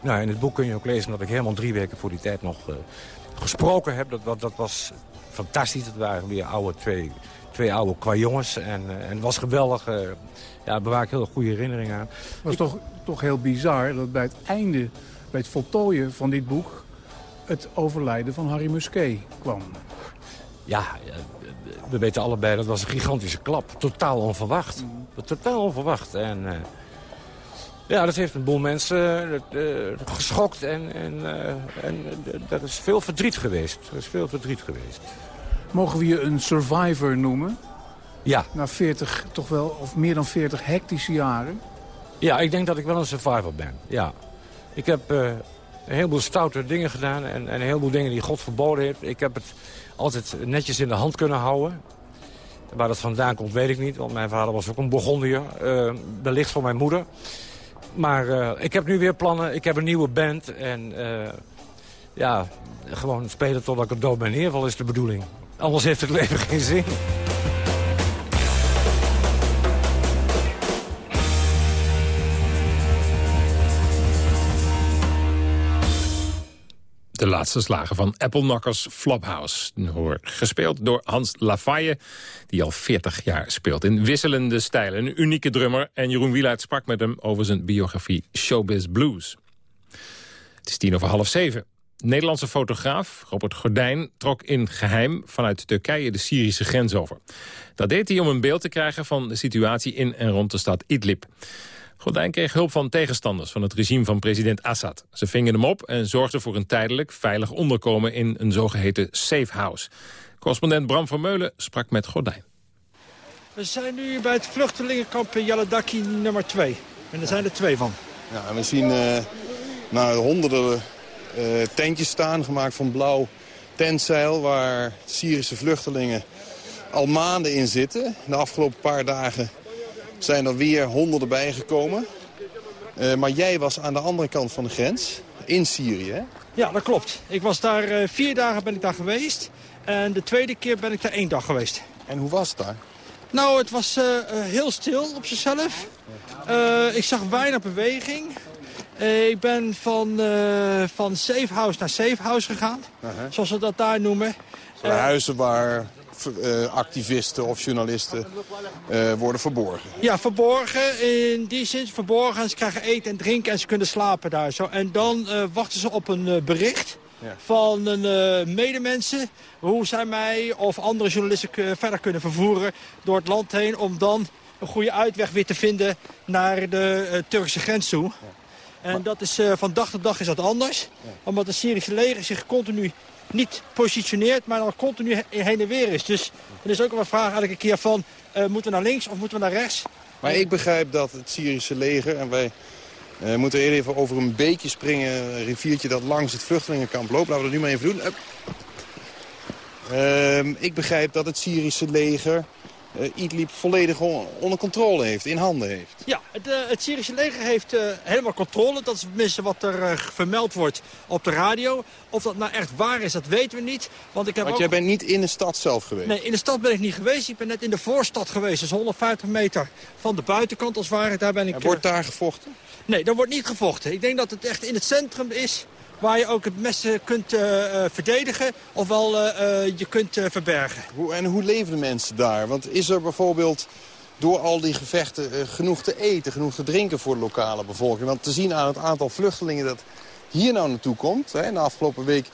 Nou, in het boek kun je ook lezen dat ik Herman drie weken voor die tijd nog gesproken heb. Dat, dat was fantastisch. Het waren weer oude, twee, twee oude qua jongens. En, eh, en het was geweldig. eh, ja, bewaar ik heel goede herinneringen aan. Het was toch, toch heel bizar dat bij het einde, bij het voltooien van dit boek... het overlijden van Harry Musquet kwam. Ja, ja, we weten allebei, dat was een gigantische klap. Totaal onverwacht. Totaal onverwacht. En eh, ja, dat heeft een boel mensen eh, eh, geschokt. En, en, eh, en eh, er is veel verdriet geweest. Er is veel verdriet geweest. Mogen we je een survivor noemen? Ja. Na 40, toch wel, of meer dan 40 hectische jaren. Ja, ik denk dat ik wel een survivor ben. Ja. Ik heb eh, een heleboel stoute dingen gedaan. En, en een heleboel dingen die God verboden heeft. Ik heb het altijd netjes in de hand kunnen houden. Waar dat vandaan komt, weet ik niet. Want mijn vader was ook een Burgondier. eh wellicht van mijn moeder. Maar eh, ik heb nu weer plannen. Ik heb een nieuwe band. En ja, gewoon spelen totdat ik er dood ben neerval is de bedoeling. Anders heeft het leven geen zin. De laatste slagen van Apple Knockers Flophouse. Hoor, gespeeld door Hans Lafaye, die al 40 jaar speelt in wisselende stijlen. Een unieke drummer en Jeroen Wielaert sprak met hem over zijn biografie Showbiz Blues. Het is tien over half zeven. Nederlandse fotograaf Robert Gordijn trok in geheim vanuit Turkije de Syrische grens over. Dat deed hij om een beeld te krijgen van de situatie in en rond de stad Idlib. Gordijn kreeg hulp van tegenstanders van het regime van president Assad. Ze vingen hem op en zorgden voor een tijdelijk veilig onderkomen in een zogeheten safe house. Correspondent Bram van Meulen sprak met Gordijn. We zijn nu bij het vluchtelingenkamp Jaladaki nummer 2. En er zijn er twee van. Ja, en we zien uh, nou, honderden tentjes staan, gemaakt van blauw tentzeil... waar Syrische vluchtelingen al maanden in zitten. De afgelopen paar dagen zijn er weer honderden bijgekomen. Uh, maar jij was aan de andere kant van de grens, in Syrië, hè? Ja, dat klopt. Ik was daar uh, vier dagen ben ik daar geweest. En de tweede keer ben ik daar één dag geweest. En hoe was het daar? Nou, het was uh, heel stil op zichzelf. ik zag weinig beweging. Ik ben van, van safe house naar safe house gegaan. -huh. Zoals ze dat daar noemen. Van huizen waar activisten of journalisten uh, worden verborgen. Ja, verborgen. In die zin verborgen. En ze krijgen eten en drinken en ze kunnen slapen daar. Zo. En dan uh, wachten ze op een bericht ja. van een medemensen... hoe zij mij of andere journalisten verder kunnen vervoeren door het land heen... om dan een goede uitweg weer te vinden naar de Turkse grens toe. Ja. En dat is, van dag tot dag is dat anders. Ja. Omdat het Syrische leger zich continu niet positioneert, maar dan continu heen en weer is. Dus er is ook wel een vraag elke keer van, uh, moeten we naar links of moeten we naar rechts? Maar ik begrijp dat het Syrische leger, en wij uh, moeten even over een beekje springen, een riviertje dat langs het vluchtelingenkamp loopt. Laten we dat nu maar even doen. Uh, ik begrijp dat het Syrische leger uh, Idlib volledig onder controle heeft, in handen heeft. Ja, het, uh, het Syrische leger heeft uh, helemaal controle. Dat is tenminste wat er vermeld wordt op de radio. Of dat nou echt waar is, dat weten we niet. Want, ik heb Want ook... jij bent niet in de stad zelf geweest? Nee, in de stad ben ik niet geweest. Ik ben net in de voorstad geweest. Dus 150 meter van de buitenkant als het ware. Daar ben ik, en wordt daar gevochten? Nee, daar wordt niet gevochten. Ik denk dat het echt in het centrum is waar je ook het mes kunt uh, verdedigen ofwel uh, je kunt verbergen. En hoe leven de mensen daar? Want is er bijvoorbeeld door al die gevechten genoeg te eten, genoeg te drinken voor de lokale bevolking? Want te zien aan het aantal vluchtelingen dat hier nou naartoe komt, hè, in de afgelopen week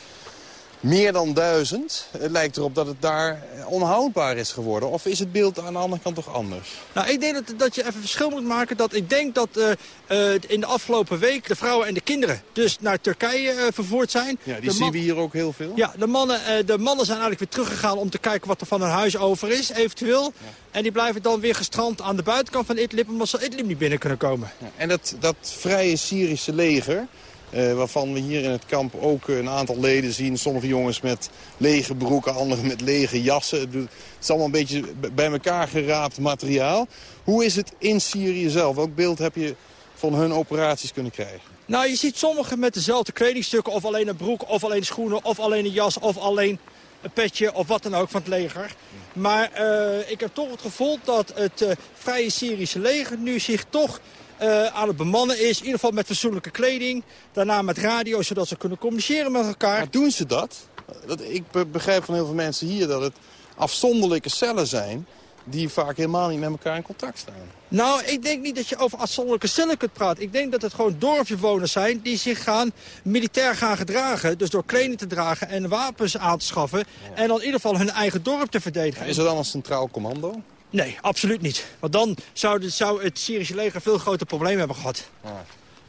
meer dan duizend. Het lijkt erop dat het daar onhoudbaar is geworden. Of is het beeld aan de andere kant toch anders? Nou, ik denk dat, dat je even verschil moet maken. Dat ik denk dat uh, uh, in de afgelopen week de vrouwen en de kinderen dus naar Turkije uh, vervoerd zijn. Ja, die zien we hier ook heel veel. Ja, de mannen, de mannen zijn eigenlijk weer teruggegaan om te kijken wat er van hun huis over is, eventueel. Ja. En die blijven dan weer gestrand aan de buitenkant van Idlib, omdat ze Idlib niet binnen kunnen komen. Ja, en dat, dat vrije Syrische leger... Uh, waarvan we hier in het kamp ook een aantal leden zien. Sommige jongens met lege broeken, anderen met lege jassen. Het is allemaal een beetje bij elkaar geraapt materiaal. Hoe is het in Syrië zelf? Welk beeld heb je van hun operaties kunnen krijgen? Nou, je ziet sommigen met dezelfde kledingstukken. Of alleen een broek, of alleen schoenen, of alleen een jas, of alleen een petje of wat dan ook van het leger. Maar uh, ik heb toch het gevoel dat het uh, vrije Syrische leger nu zich toch uh, aan het bemannen is. In ieder geval met fatsoenlijke kleding. Daarna met radio, zodat ze kunnen communiceren met elkaar. Maar doen ze dat? dat? Ik begrijp van heel veel mensen hier dat het afzonderlijke cellen zijn... die vaak helemaal niet met elkaar in contact staan. Nou, ik denk niet dat je over afzonderlijke cellen kunt praten. Ik denk dat het gewoon dorpsbewoners zijn die zich gaan militair gaan gedragen. Dus door kleding te dragen en wapens aan te schaffen. Ja. En dan in ieder geval hun eigen dorp te verdedigen. Is er dan een centraal commando? Nee, absoluut niet. Want dan zou, de, zou het Syrische leger veel groter problemen hebben gehad.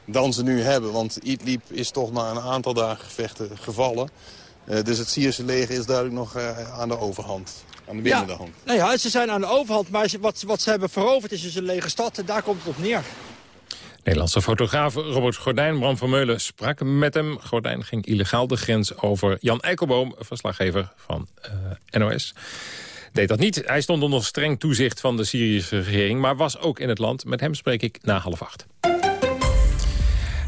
Dan ze nu hebben, want Idlib is toch na een aantal dagen gevechten gevallen. Uh, dus het Syrische leger is duidelijk nog uh, aan de overhand. Aan de winnende ja, hand. Nou ja, ze zijn aan de overhand, maar wat, wat ze hebben veroverd is dus een lege stad. En daar komt het op neer. Nederlandse fotograaf Robert Gordijn, Bram van Meulen, sprak met hem. Gordijn ging illegaal de grens over. Jan Eikelboom, verslaggever van uh, NOS deed dat niet. Hij stond onder streng toezicht van de Syrische regering... maar was ook in het land. Met hem spreek ik na half acht.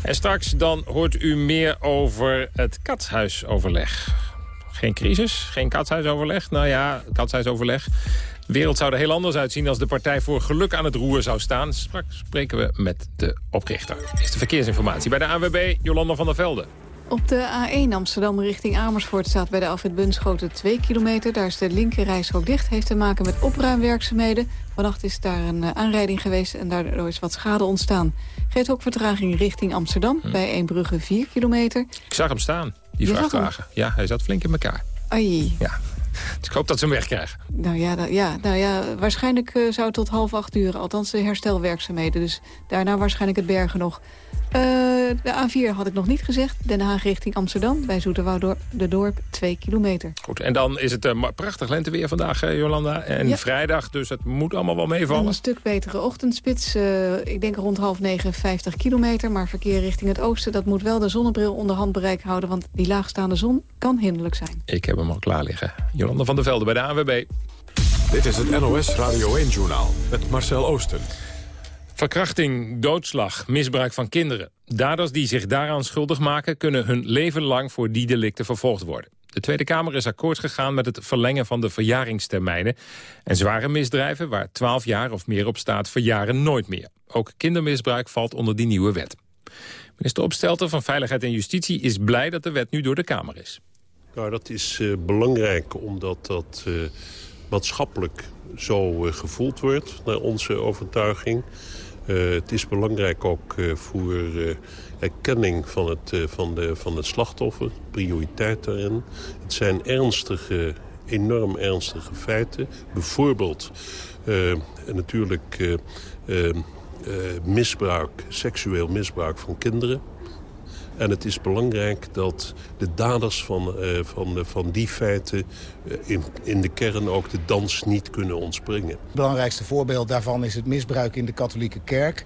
En straks dan hoort u meer over het katshuisoverleg. Geen crisis, geen katshuisoverleg. Nou ja, katshuisoverleg. De wereld zou er heel anders uitzien als de Partij voor Geluk aan het roer zou staan. Straks spreken we met de oprichter. Is de verkeersinformatie bij de ANWB, Jolanda van der Velde. Op de A1 Amsterdam richting Amersfoort staat bij de afrit Bunschoten 2 kilometer. Daar is de linker reishok dicht. Heeft te maken met opruimwerkzaamheden. Vannacht is daar een aanrijding geweest en daardoor is wat schade ontstaan. Geeft ook vertraging richting Amsterdam. Hm. Bij Eembrugge 4 kilometer. Ik zag hem staan, die Je vrachtwagen. Ja, hij zat flink in elkaar. Ai. Ja. Dus ik hoop dat ze hem wegkrijgen. Nou ja, ja, nou ja waarschijnlijk uh, zou het tot half acht duren. Althans de herstelwerkzaamheden. Dus daarna waarschijnlijk het bergen nog. Uh, de A4 had ik nog niet gezegd. Den Haag richting Amsterdam. Bij Zoeterwoude de Dorp 2 kilometer. Goed, en dan is het uh, prachtig lenteweer vandaag, Jolanda. En vrijdag, dus het moet allemaal wel meevallen. een stuk betere ochtendspits. Uh, ik denk rond half negen 50 kilometer. Maar verkeer richting het oosten, dat moet wel de zonnebril onder handbereik houden. Want die laagstaande zon kan hinderlijk zijn. Ik heb hem al klaar liggen. Jolanda van der Velde bij de ANWB. Dit is het NOS Radio 1-journaal met Marcel Oosten. Verkrachting, doodslag, misbruik van kinderen. Daders die zich daaraan schuldig maken... kunnen hun leven lang voor die delicten vervolgd worden. De Tweede Kamer is akkoord gegaan met het verlengen van de verjaringstermijnen. En zware misdrijven, waar 12 jaar of meer op staat, verjaren nooit meer. Ook kindermisbruik valt onder die nieuwe wet. Minister Opstelten van Veiligheid en Justitie is blij dat de wet nu door de Kamer is. Nou, dat is uh, belangrijk omdat dat uh, maatschappelijk zo uh, gevoeld wordt, naar onze overtuiging. het is belangrijk ook voor erkenning van het, van, de, van het slachtoffer, prioriteit daarin. Het zijn ernstige, enorm ernstige feiten. Bijvoorbeeld natuurlijk misbruik, seksueel misbruik van kinderen en het is belangrijk dat de daders van, uh, van, van die feiten uh, in, in de kern ook de dans niet kunnen ontspringen. Het belangrijkste voorbeeld daarvan is het misbruik in de katholieke kerk.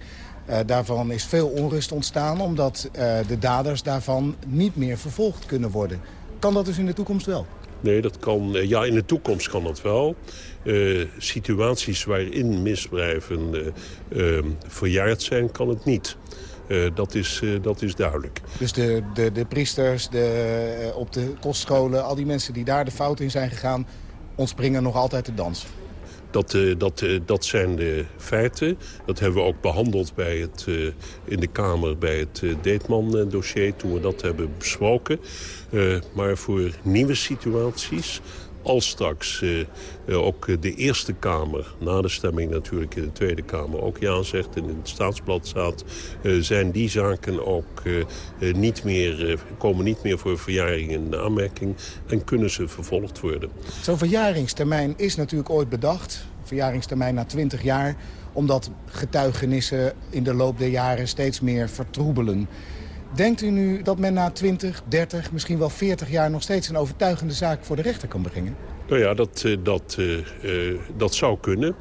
Uh, daarvan is veel onrust ontstaan omdat de daders daarvan niet meer vervolgd kunnen worden. Kan dat dus in de toekomst wel? Nee, dat kan, ja, in de toekomst kan dat wel. situaties waarin misdrijven verjaard zijn, kan het niet. Uh, dat, is, uh, dat is duidelijk. Dus de, de, de priesters de, uh, op de kostscholen, al die mensen die daar de fout in zijn gegaan... ontspringen nog altijd de dans? Dat, dat, dat zijn de feiten. Dat hebben we ook behandeld bij het, in de Kamer bij het Deetman-dossier... toen we dat hebben besproken. maar voor nieuwe situaties als straks uh, ook de Eerste Kamer, na de stemming natuurlijk in de Tweede Kamer, ook ja zegt en in het staatsblad staat, uh, zijn die zaken ook niet meer, komen niet meer voor verjaring in aanmerking en kunnen ze vervolgd worden. Zo'n verjaringstermijn is natuurlijk ooit bedacht, verjaringstermijn na 20 jaar, omdat getuigenissen in de loop der jaren steeds meer vertroebelen. Denkt u nu dat men na 20, 30, misschien wel 40 jaar... nog steeds een overtuigende zaak voor de rechter kan brengen? Nou ja, dat, eh, dat, uh, dat zou kunnen.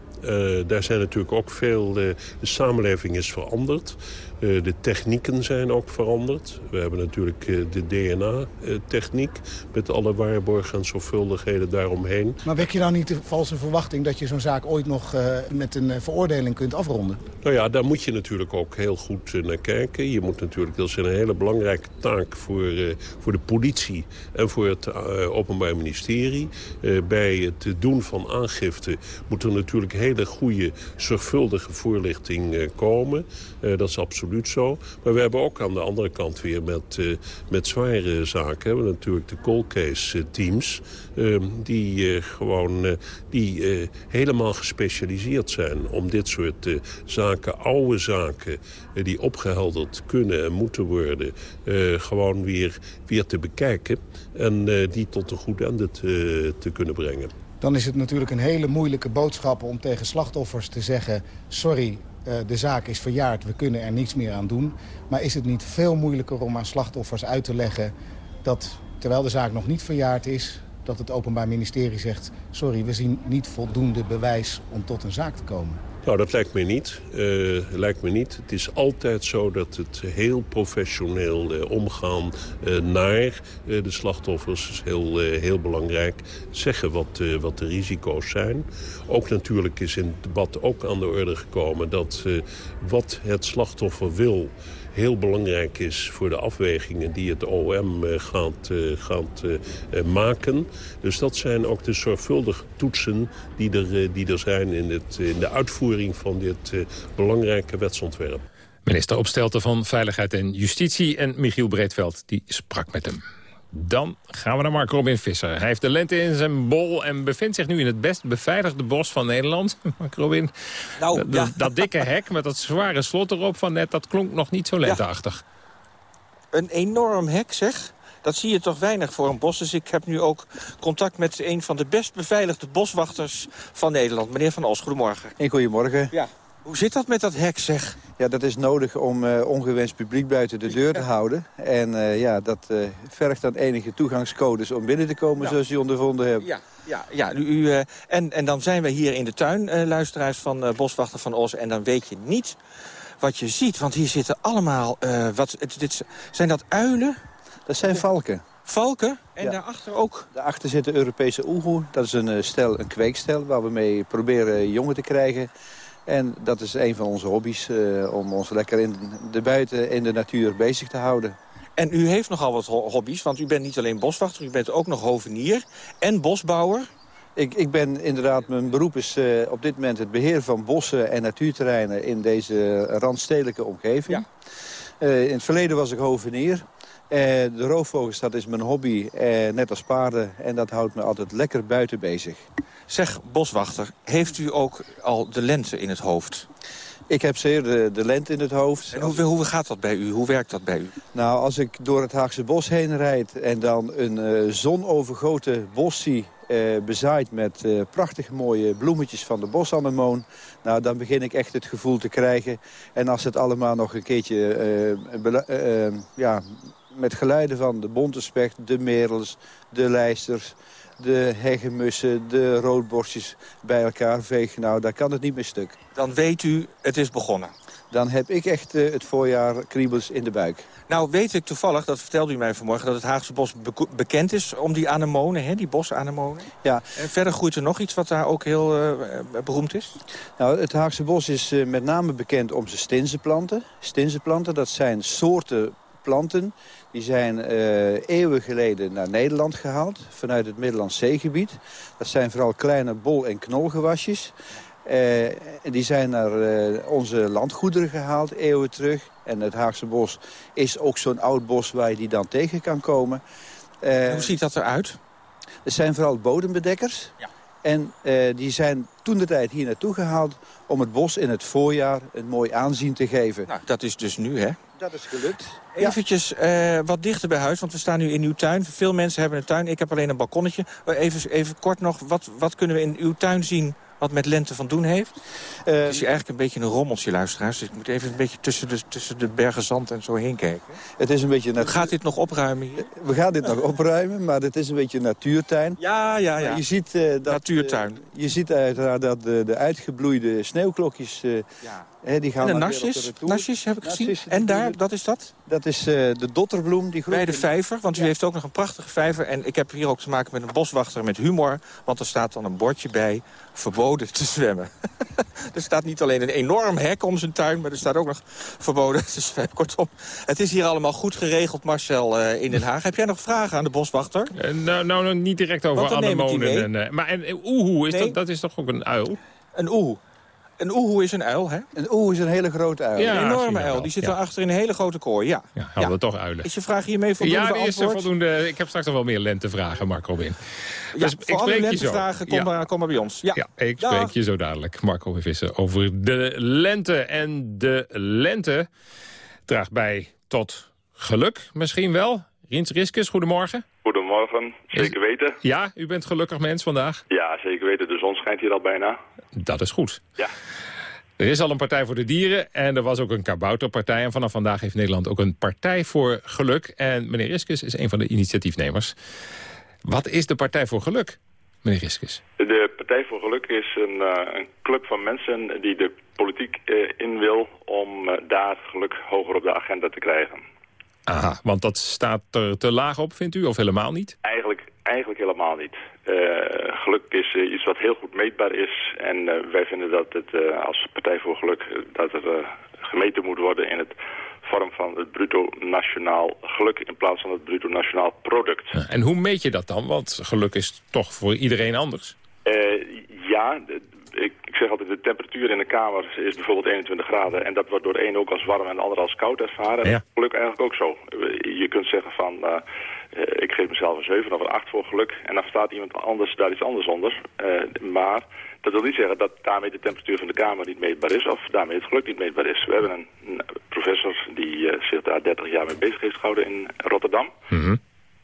Daar zijn natuurlijk ook veel... de samenleving is veranderd. Uh, de technieken zijn ook veranderd. We hebben natuurlijk uh, de DNA-techniek... met alle waarborgen en zorgvuldigheden daaromheen. Maar wek je nou niet de valse verwachting... dat je zo'n zaak ooit nog uh, met een veroordeling kunt afronden? Nou ja, daar moet je natuurlijk ook heel goed naar kijken. Je moet natuurlijk, dat is een hele belangrijke taak voor, voor de politie... en voor het Openbaar Ministerie. bij het doen van aangifte moet er natuurlijk hele goede, zorgvuldige voorlichting komen. dat is absoluut Maar we hebben ook aan de andere kant weer met, uh, met zware zaken... hebben we natuurlijk de cold case eh, teams... Uh, die uh, gewoon die, helemaal gespecialiseerd zijn om dit soort zaken, oude zaken... die opgehelderd kunnen en moeten worden, gewoon weer, weer te bekijken... en die tot een goed einde te, te kunnen brengen. Dan is het natuurlijk een hele moeilijke boodschap om tegen slachtoffers te zeggen... sorry, de zaak is verjaard, we kunnen er niets meer aan doen. Maar is het niet veel moeilijker om aan slachtoffers uit te leggen... dat terwijl de zaak nog niet verjaard is, dat het Openbaar Ministerie zegt... sorry, we zien niet voldoende bewijs om tot een zaak te komen? Nou, dat lijkt me niet. Uh, lijkt me niet. Het is altijd zo dat het heel professioneel uh, omgaan uh, naar de slachtoffers is heel, heel belangrijk. Zeggen wat, wat de risico's zijn. Ook natuurlijk is in het debat ook aan de orde gekomen dat wat het slachtoffer wil heel belangrijk is voor de afwegingen die het OM uh, gaat, uh, gaat uh, maken. Dus dat zijn ook de zorgvuldige toetsen die er, die er zijn in, het, in de uitvoering van dit belangrijke wetsontwerp. Minister Opstelten van Veiligheid en Justitie en Michiel Breedveld die sprak met hem. Dan gaan we naar Mark Robin Visser. Hij heeft de lente in zijn bol en bevindt zich nu in het best beveiligde bos van Nederland. Mark Robin, nou, ja. dat dikke hek met dat zware slot erop van net, dat klonk nog niet zo lenteachtig. Ja. Een enorm hek, zeg. Dat zie je toch weinig voor een bos. Dus ik heb nu ook contact met een van de best beveiligde boswachters van Nederland. Meneer Van Os, goedemorgen. Hey, goedemorgen. Ja. Hoe zit dat met dat hek, zeg? Ja, dat is nodig om uh, ongewenst publiek buiten de deur te houden. En uh, ja, dat uh, vergt dan enige toegangscodes om binnen te komen, ja. zoals u ondervonden hebt. Ja, ja, ja u, en, en dan zijn we hier in de tuin, luisteraars van Boswachter van Os. En dan weet je niet wat je ziet, want hier zitten allemaal... wat, het, dit, zijn dat uilen? Dat zijn valken. Valken? En ja. daarachter ook? Daarachter zit de Europese oehoe. Dat is een, stel, een kweekstel waar we mee proberen jongen te krijgen. En dat is een van onze hobby's, uh, om ons lekker in de buiten, in de natuur bezig te houden. En u heeft nogal wat hobby's, want u bent niet alleen boswachter... u bent ook nog hovenier en bosbouwer. Ik, ik ben inderdaad, mijn beroep is uh, op dit moment het beheer van bossen en natuurterreinen... in deze randstedelijke omgeving. Ja. Uh, in het verleden was ik hovenier. De roofvogels, dat is mijn hobby, net als paarden. En dat houdt me altijd lekker buiten bezig. Zeg, boswachter, heeft u ook al de lente in het hoofd? Ik heb zeer de, de lente in het hoofd. En hoe, hoe gaat dat bij u? Hoe werkt dat bij u? Nou, als ik door het Haagse bos heen rijd... en dan een uh, zonovergoten bos zie... Uh, bezaaid met uh, prachtig mooie bloemetjes van de bosanemoon... nou, dan begin ik echt het gevoel te krijgen. En als het allemaal nog een keertje... ja, met geluiden van de bontespecht, de merels, de lijsters de hegemussen, de roodborstjes bij elkaar vegen. Nou, daar kan het niet meer stuk. Dan weet u, het is begonnen. Dan heb ik echt uh, het voorjaar kriebels in de buik. Nou weet ik toevallig, dat vertelde u mij vanmorgen... dat het Haagse bos be bekend is om die anemonen, hè, die bosanemonen. Ja. En verder groeit er nog iets wat daar ook heel uh, beroemd is? Nou, het Haagse bos is uh, met name bekend om zijn stinzenplanten. Stinzenplanten, dat zijn soorten planten die zijn uh, eeuwen geleden naar Nederland gehaald, vanuit het Middellandse zeegebied. Dat zijn vooral kleine bol- en knolgewasjes. Uh, die zijn naar uh, onze landgoederen gehaald, eeuwen terug. En het Haagse bos is ook zo'n oud bos waar je die dan tegen kan komen. hoe ziet dat eruit? Het zijn vooral bodembedekkers. Ja. En die zijn toen de tijd hier naartoe gehaald om het bos in het voorjaar een mooi aanzien te geven. Nou, dat is dus nu, hè? Dat is gelukt. Eventjes uh, wat dichter bij huis, want we staan nu in uw tuin. Veel mensen hebben een tuin, ik heb alleen een balkonnetje. Even, even kort nog, wat, wat kunnen we in uw tuin zien wat met lente van doen heeft? Uh, het is hier eigenlijk een beetje een rommeltje, luisteraars. Dus ik moet even een beetje tussen de, tussen de bergen zand en zo heen kijken. Het is een beetje natuur... Gaat dit nog opruimen hier? We gaan dit nog opruimen, maar het is een beetje een natuurtuin. Ja, ja, ja. Je ziet, uh, dat, Natuurtuin. je ziet uiteraard dat de, de uitgebloeide sneeuwklokjes... ja. He, die gaan en de nasjes, nasjes heb ik gezien. En daar, dat is dat? Dat is uh, de dotterbloem. Die Bij de vijver, want u ja. heeft ook nog een prachtige vijver. En ik heb hier ook te maken met een boswachter met humor. Want er staat dan een bordje bij, verboden te zwemmen. er staat niet alleen een enorm hek om zijn tuin... maar er staat ook nog verboden te zwemmen. Kortom, het is hier allemaal goed geregeld, Marcel, uh, in Den Haag. Heb jij nog vragen aan de boswachter? Uh, nou, nou, niet direct over anemonen. En, uh, maar en oehoe, is Nee. dat, dat is toch ook een uil? Een oehoe. Een oehoe is een uil, hè? Een oehoe is een hele grote uil. Ja, een enorme uil. Die zit Ja. achter in een hele grote kooi, ja. Ja, hadden we toch uilen. Is je vraag hiermee voldoende Ja, die is er voldoende. Ik heb straks nog wel meer lentevragen, Mark Robin. Ja, Dus voor ik je zo. lentevragen, kom, Ja. maar, kom maar bij ons. Ja, Ja, ik Dag. spreek je zo dadelijk, Marco Vissen, over de lente. En de lente draagt bij tot geluk misschien wel. Rins Riskes, goedemorgen. Goedemorgen, zeker weten. Ja, u bent gelukkig mens vandaag. Ja, zeker weten. De zon schijnt hier al bijna. Dat is goed. Ja. Er is al een Partij voor de Dieren en er was ook een kabouterpartij. En vanaf vandaag heeft Nederland ook een Partij voor Geluk. En meneer Riskes is een van de initiatiefnemers. Wat is de Partij voor Geluk, meneer Riskes? De Partij voor Geluk is een, eh, een club van mensen die de politiek eh, in wil... om eh, daar geluk hoger op de agenda te krijgen. Aha, want dat staat er te laag op, vindt u, of helemaal niet? Eigenlijk, eigenlijk helemaal niet. Eh, geluk is eh, iets wat heel goed meetbaar is. En eh, wij vinden dat het als Partij voor Geluk... dat er eh, gemeten moet worden in het vorm van het bruto nationaal geluk... in plaats van het bruto nationaal product. En hoe meet je dat dan? Want geluk is toch voor iedereen anders. Ja, ik, ik zeg altijd de temperatuur in de kamer is bijvoorbeeld 21 graden. En dat wordt door de een ook als warm en de ander als koud ervaren. Ja. Geluk eigenlijk ook zo. Je kunt zeggen van, eh, eh, ik geef mezelf een 7 of een 8 voor geluk. En dan staat iemand anders daar iets anders onder. Eh, maar dat wil niet zeggen dat daarmee de temperatuur van de kamer niet meetbaar is. Of daarmee het geluk niet meetbaar is. We hebben een, een professor die zich daar 30 jaar mee bezig heeft gehouden in Rotterdam.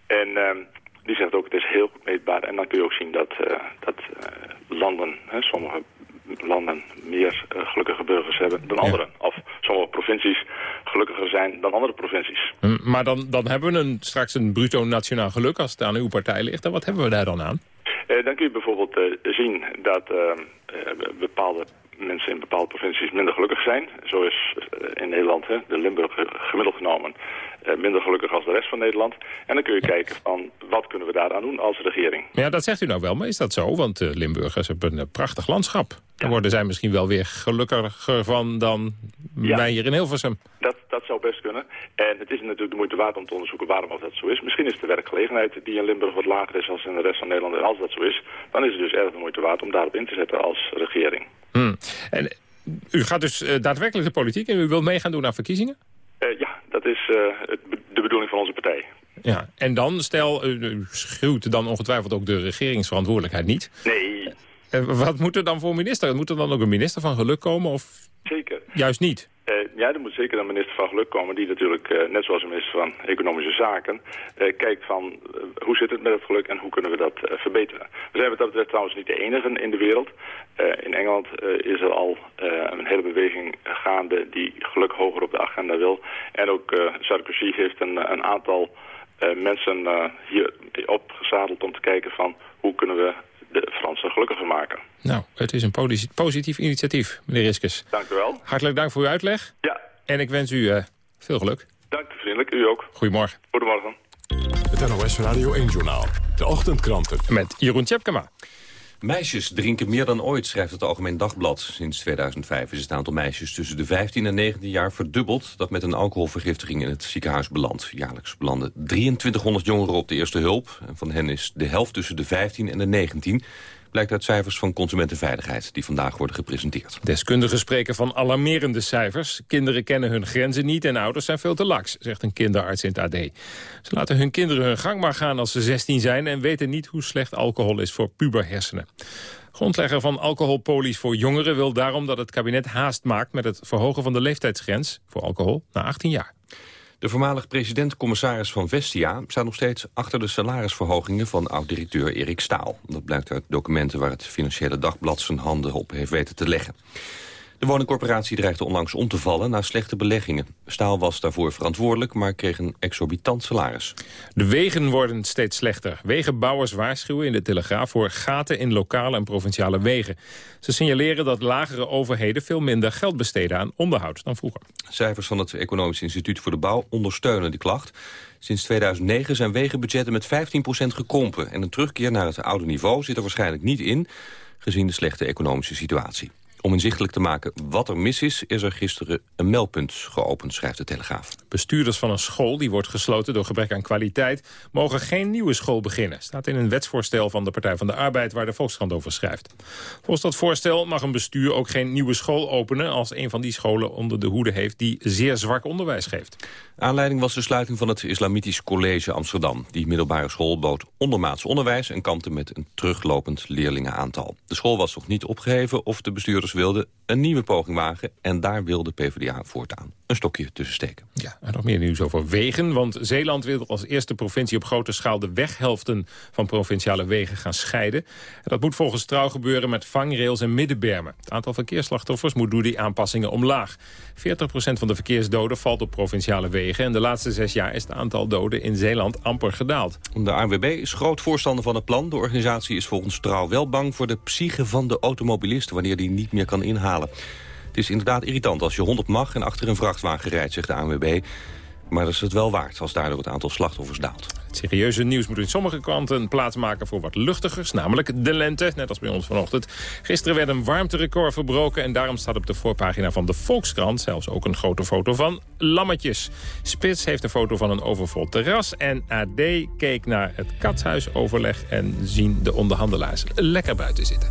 En ehm, die zegt ook, het is heel goed meetbaar. En dan kun je ook zien dat, eh, dat eh, landen, hè, sommige landen meer gelukkige burgers hebben dan anderen. Of sommige provincies gelukkiger zijn dan andere provincies. Hm, maar dan, dan hebben we een, straks een bruto nationaal geluk als het aan uw partij ligt. En wat hebben we daar dan aan? dan kun je bijvoorbeeld zien dat bepaalde mensen in bepaalde provincies minder gelukkig zijn. Zo is in Nederland hè, de Limburg gemiddeld genomen eh, minder gelukkig als de rest van Nederland. En dan kun je kijken van wat kunnen we daaraan doen als regering. Ja, dat zegt u nou wel, maar is dat zo? Want uh, Limburgers hebben een prachtig landschap. Daar worden zij misschien wel weer gelukkiger van dan wij hier in Hilversum. Dat, dat zou best kunnen. En het is natuurlijk de moeite waard om te onderzoeken waarom dat zo is. Misschien is de werkgelegenheid die in Limburg wat lager is als in de rest van Nederland. En als dat zo is, dan is het dus erg de moeite waard om daarop in te zetten als regering. Hmm. En u gaat dus uh, daadwerkelijk de politiek en u wilt meegaan doen aan verkiezingen? Uh, ja, dat is uh, de bedoeling van onze partij. Ja, en dan, stel, u schuwt dan ongetwijfeld ook de regeringsverantwoordelijkheid niet. Nee. Wat moet er dan voor minister? Moet er dan ook een minister van geluk komen of Zeker. juist niet? Uh, ja, er moet zeker een minister van Geluk komen die natuurlijk, uh, net zoals de minister van Economische Zaken, uh, kijkt van hoe zit het met het geluk en hoe kunnen we dat verbeteren. We zijn wat dat betreft trouwens niet de enige in de wereld. in Engeland is er al een hele beweging gaande die geluk hoger op de agenda wil. En ook Sarkozy heeft een, een aantal mensen hier opgezadeld om te kijken van hoe kunnen we de Fransen gelukkiger maken. Nou, het is een positief initiatief, meneer Riskes. Dank u wel. Hartelijk dank voor uw uitleg. Ja. En ik wens u uh, veel geluk. Dank, vriendelijk. U ook. Goedemorgen. Goedemorgen. Het NOS Radio 1-journaal. De ochtendkranten. Met Jeroen Tjepkema. Meisjes drinken meer dan ooit, schrijft het Algemeen Dagblad. Sinds 2005 is het aantal meisjes tussen de 15 en 19 jaar verdubbeld... dat met een alcoholvergiftiging in het ziekenhuis belandt. Jaarlijks belanden 2300 jongeren op de eerste hulp. En van hen is de helft tussen de 15 en de 19 blijkt uit cijfers van Consumentenveiligheid... die vandaag worden gepresenteerd. Deskundigen spreken van alarmerende cijfers. Kinderen kennen hun grenzen niet en ouders zijn veel te laks, zegt een kinderarts in het AD. Ze laten hun kinderen hun gang maar gaan als ze 16 zijn... en weten niet hoe slecht alcohol is voor puberhersenen. Grondlegger van alcoholpolies voor jongeren wil daarom dat het kabinet haast maakt... met het verhogen van de leeftijdsgrens voor alcohol naar 18 jaar. De voormalig president-commissaris van Vestia staat nog steeds achter de salarisverhogingen van oud-directeur Erik Staal. Dat blijkt uit documenten waar het Financiële Dagblad zijn handen op heeft weten te leggen. De woningcorporatie dreigde onlangs om te vallen na slechte beleggingen. Staal was daarvoor verantwoordelijk, maar kreeg een exorbitant salaris. De wegen worden steeds slechter. Wegenbouwers waarschuwen in de Telegraaf voor gaten in lokale en provinciale wegen. Ze signaleren dat lagere overheden veel minder geld besteden aan onderhoud dan vroeger. Cijfers van het Economisch Instituut voor de Bouw ondersteunen die klacht. Sinds 2009 zijn wegenbudgetten met 15% gekrompen. En een terugkeer naar het oude niveau zit er waarschijnlijk niet in... gezien de slechte economische situatie. Om inzichtelijk te maken wat er mis is, is er gisteren een meldpunt geopend, schrijft de Telegraaf. Bestuurders van een school die wordt gesloten door gebrek aan kwaliteit... mogen geen nieuwe school beginnen. Staat in een wetsvoorstel van de Partij van de Arbeid waar de Volkskrant over schrijft. Volgens dat voorstel mag een bestuur ook geen nieuwe school openen... als een van die scholen onder de hoede heeft die zeer zwak onderwijs geeft. Aanleiding was de sluiting van het Islamitisch College Amsterdam. Die middelbare school bood ondermaats onderwijs... en kampte met een teruglopend leerlingenaantal. De school was nog niet opgeheven of de bestuurders wilden een nieuwe poging wagen... en daar wilde PvdA voortaan een stokje tussen steken. Ja, en nog meer nieuws over wegen. Want Zeeland wil als eerste provincie op grote schaal... de weghelften van provinciale wegen gaan scheiden. En dat moet volgens Trouw gebeuren met vangrails en middenbermen. Het aantal verkeersslachtoffers moet door die aanpassingen omlaag. 40% van de verkeersdoden valt op provinciale wegen... en de laatste zes jaar is het aantal doden in Zeeland amper gedaald. De ANWB is groot voorstander van het plan. De organisatie is volgens Trouw wel bang voor de psyche van de automobilist... wanneer die niet meer kan inhalen. Het is inderdaad irritant als je 100 mag en achter een vrachtwagen rijdt, zegt de ANWB. Maar dat is het wel waard als daardoor het aantal slachtoffers daalt. Het serieuze nieuws moet in sommige kranten plaats maken voor wat luchtigers. Namelijk de lente, net als bij ons vanochtend. Gisteren werd een warmterecord verbroken... en daarom staat op de voorpagina van de Volkskrant... zelfs ook een grote foto van lammetjes. Spits heeft een foto van een overvol terras... en AD keek naar het katshuisoverleg... en zien de onderhandelaars lekker buiten zitten.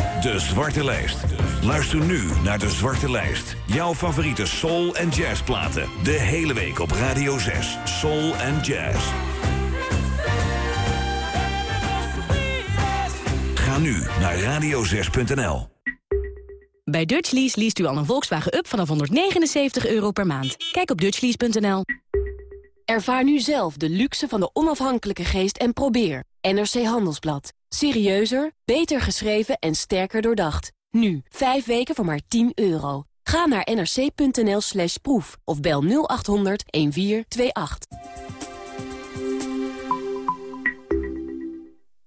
De Zwarte Lijst. Luister nu naar De Zwarte Lijst. Jouw favoriete soul- en jazzplaten. De hele week op Radio 6. Soul en jazz. Ga nu naar radio6.nl. Bij Dutchlease leest u al een Volkswagen Up vanaf 179 euro per maand. Kijk op dutchlease.nl. Ervaar nu zelf de luxe van de onafhankelijke geest en probeer. NRC Handelsblad. Serieuzer, beter geschreven en sterker doordacht. Nu, 5 weken voor maar 10 euro. Ga naar nrc.nl slash proef of bel 0800 1428.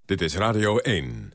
Dit is Radio 1.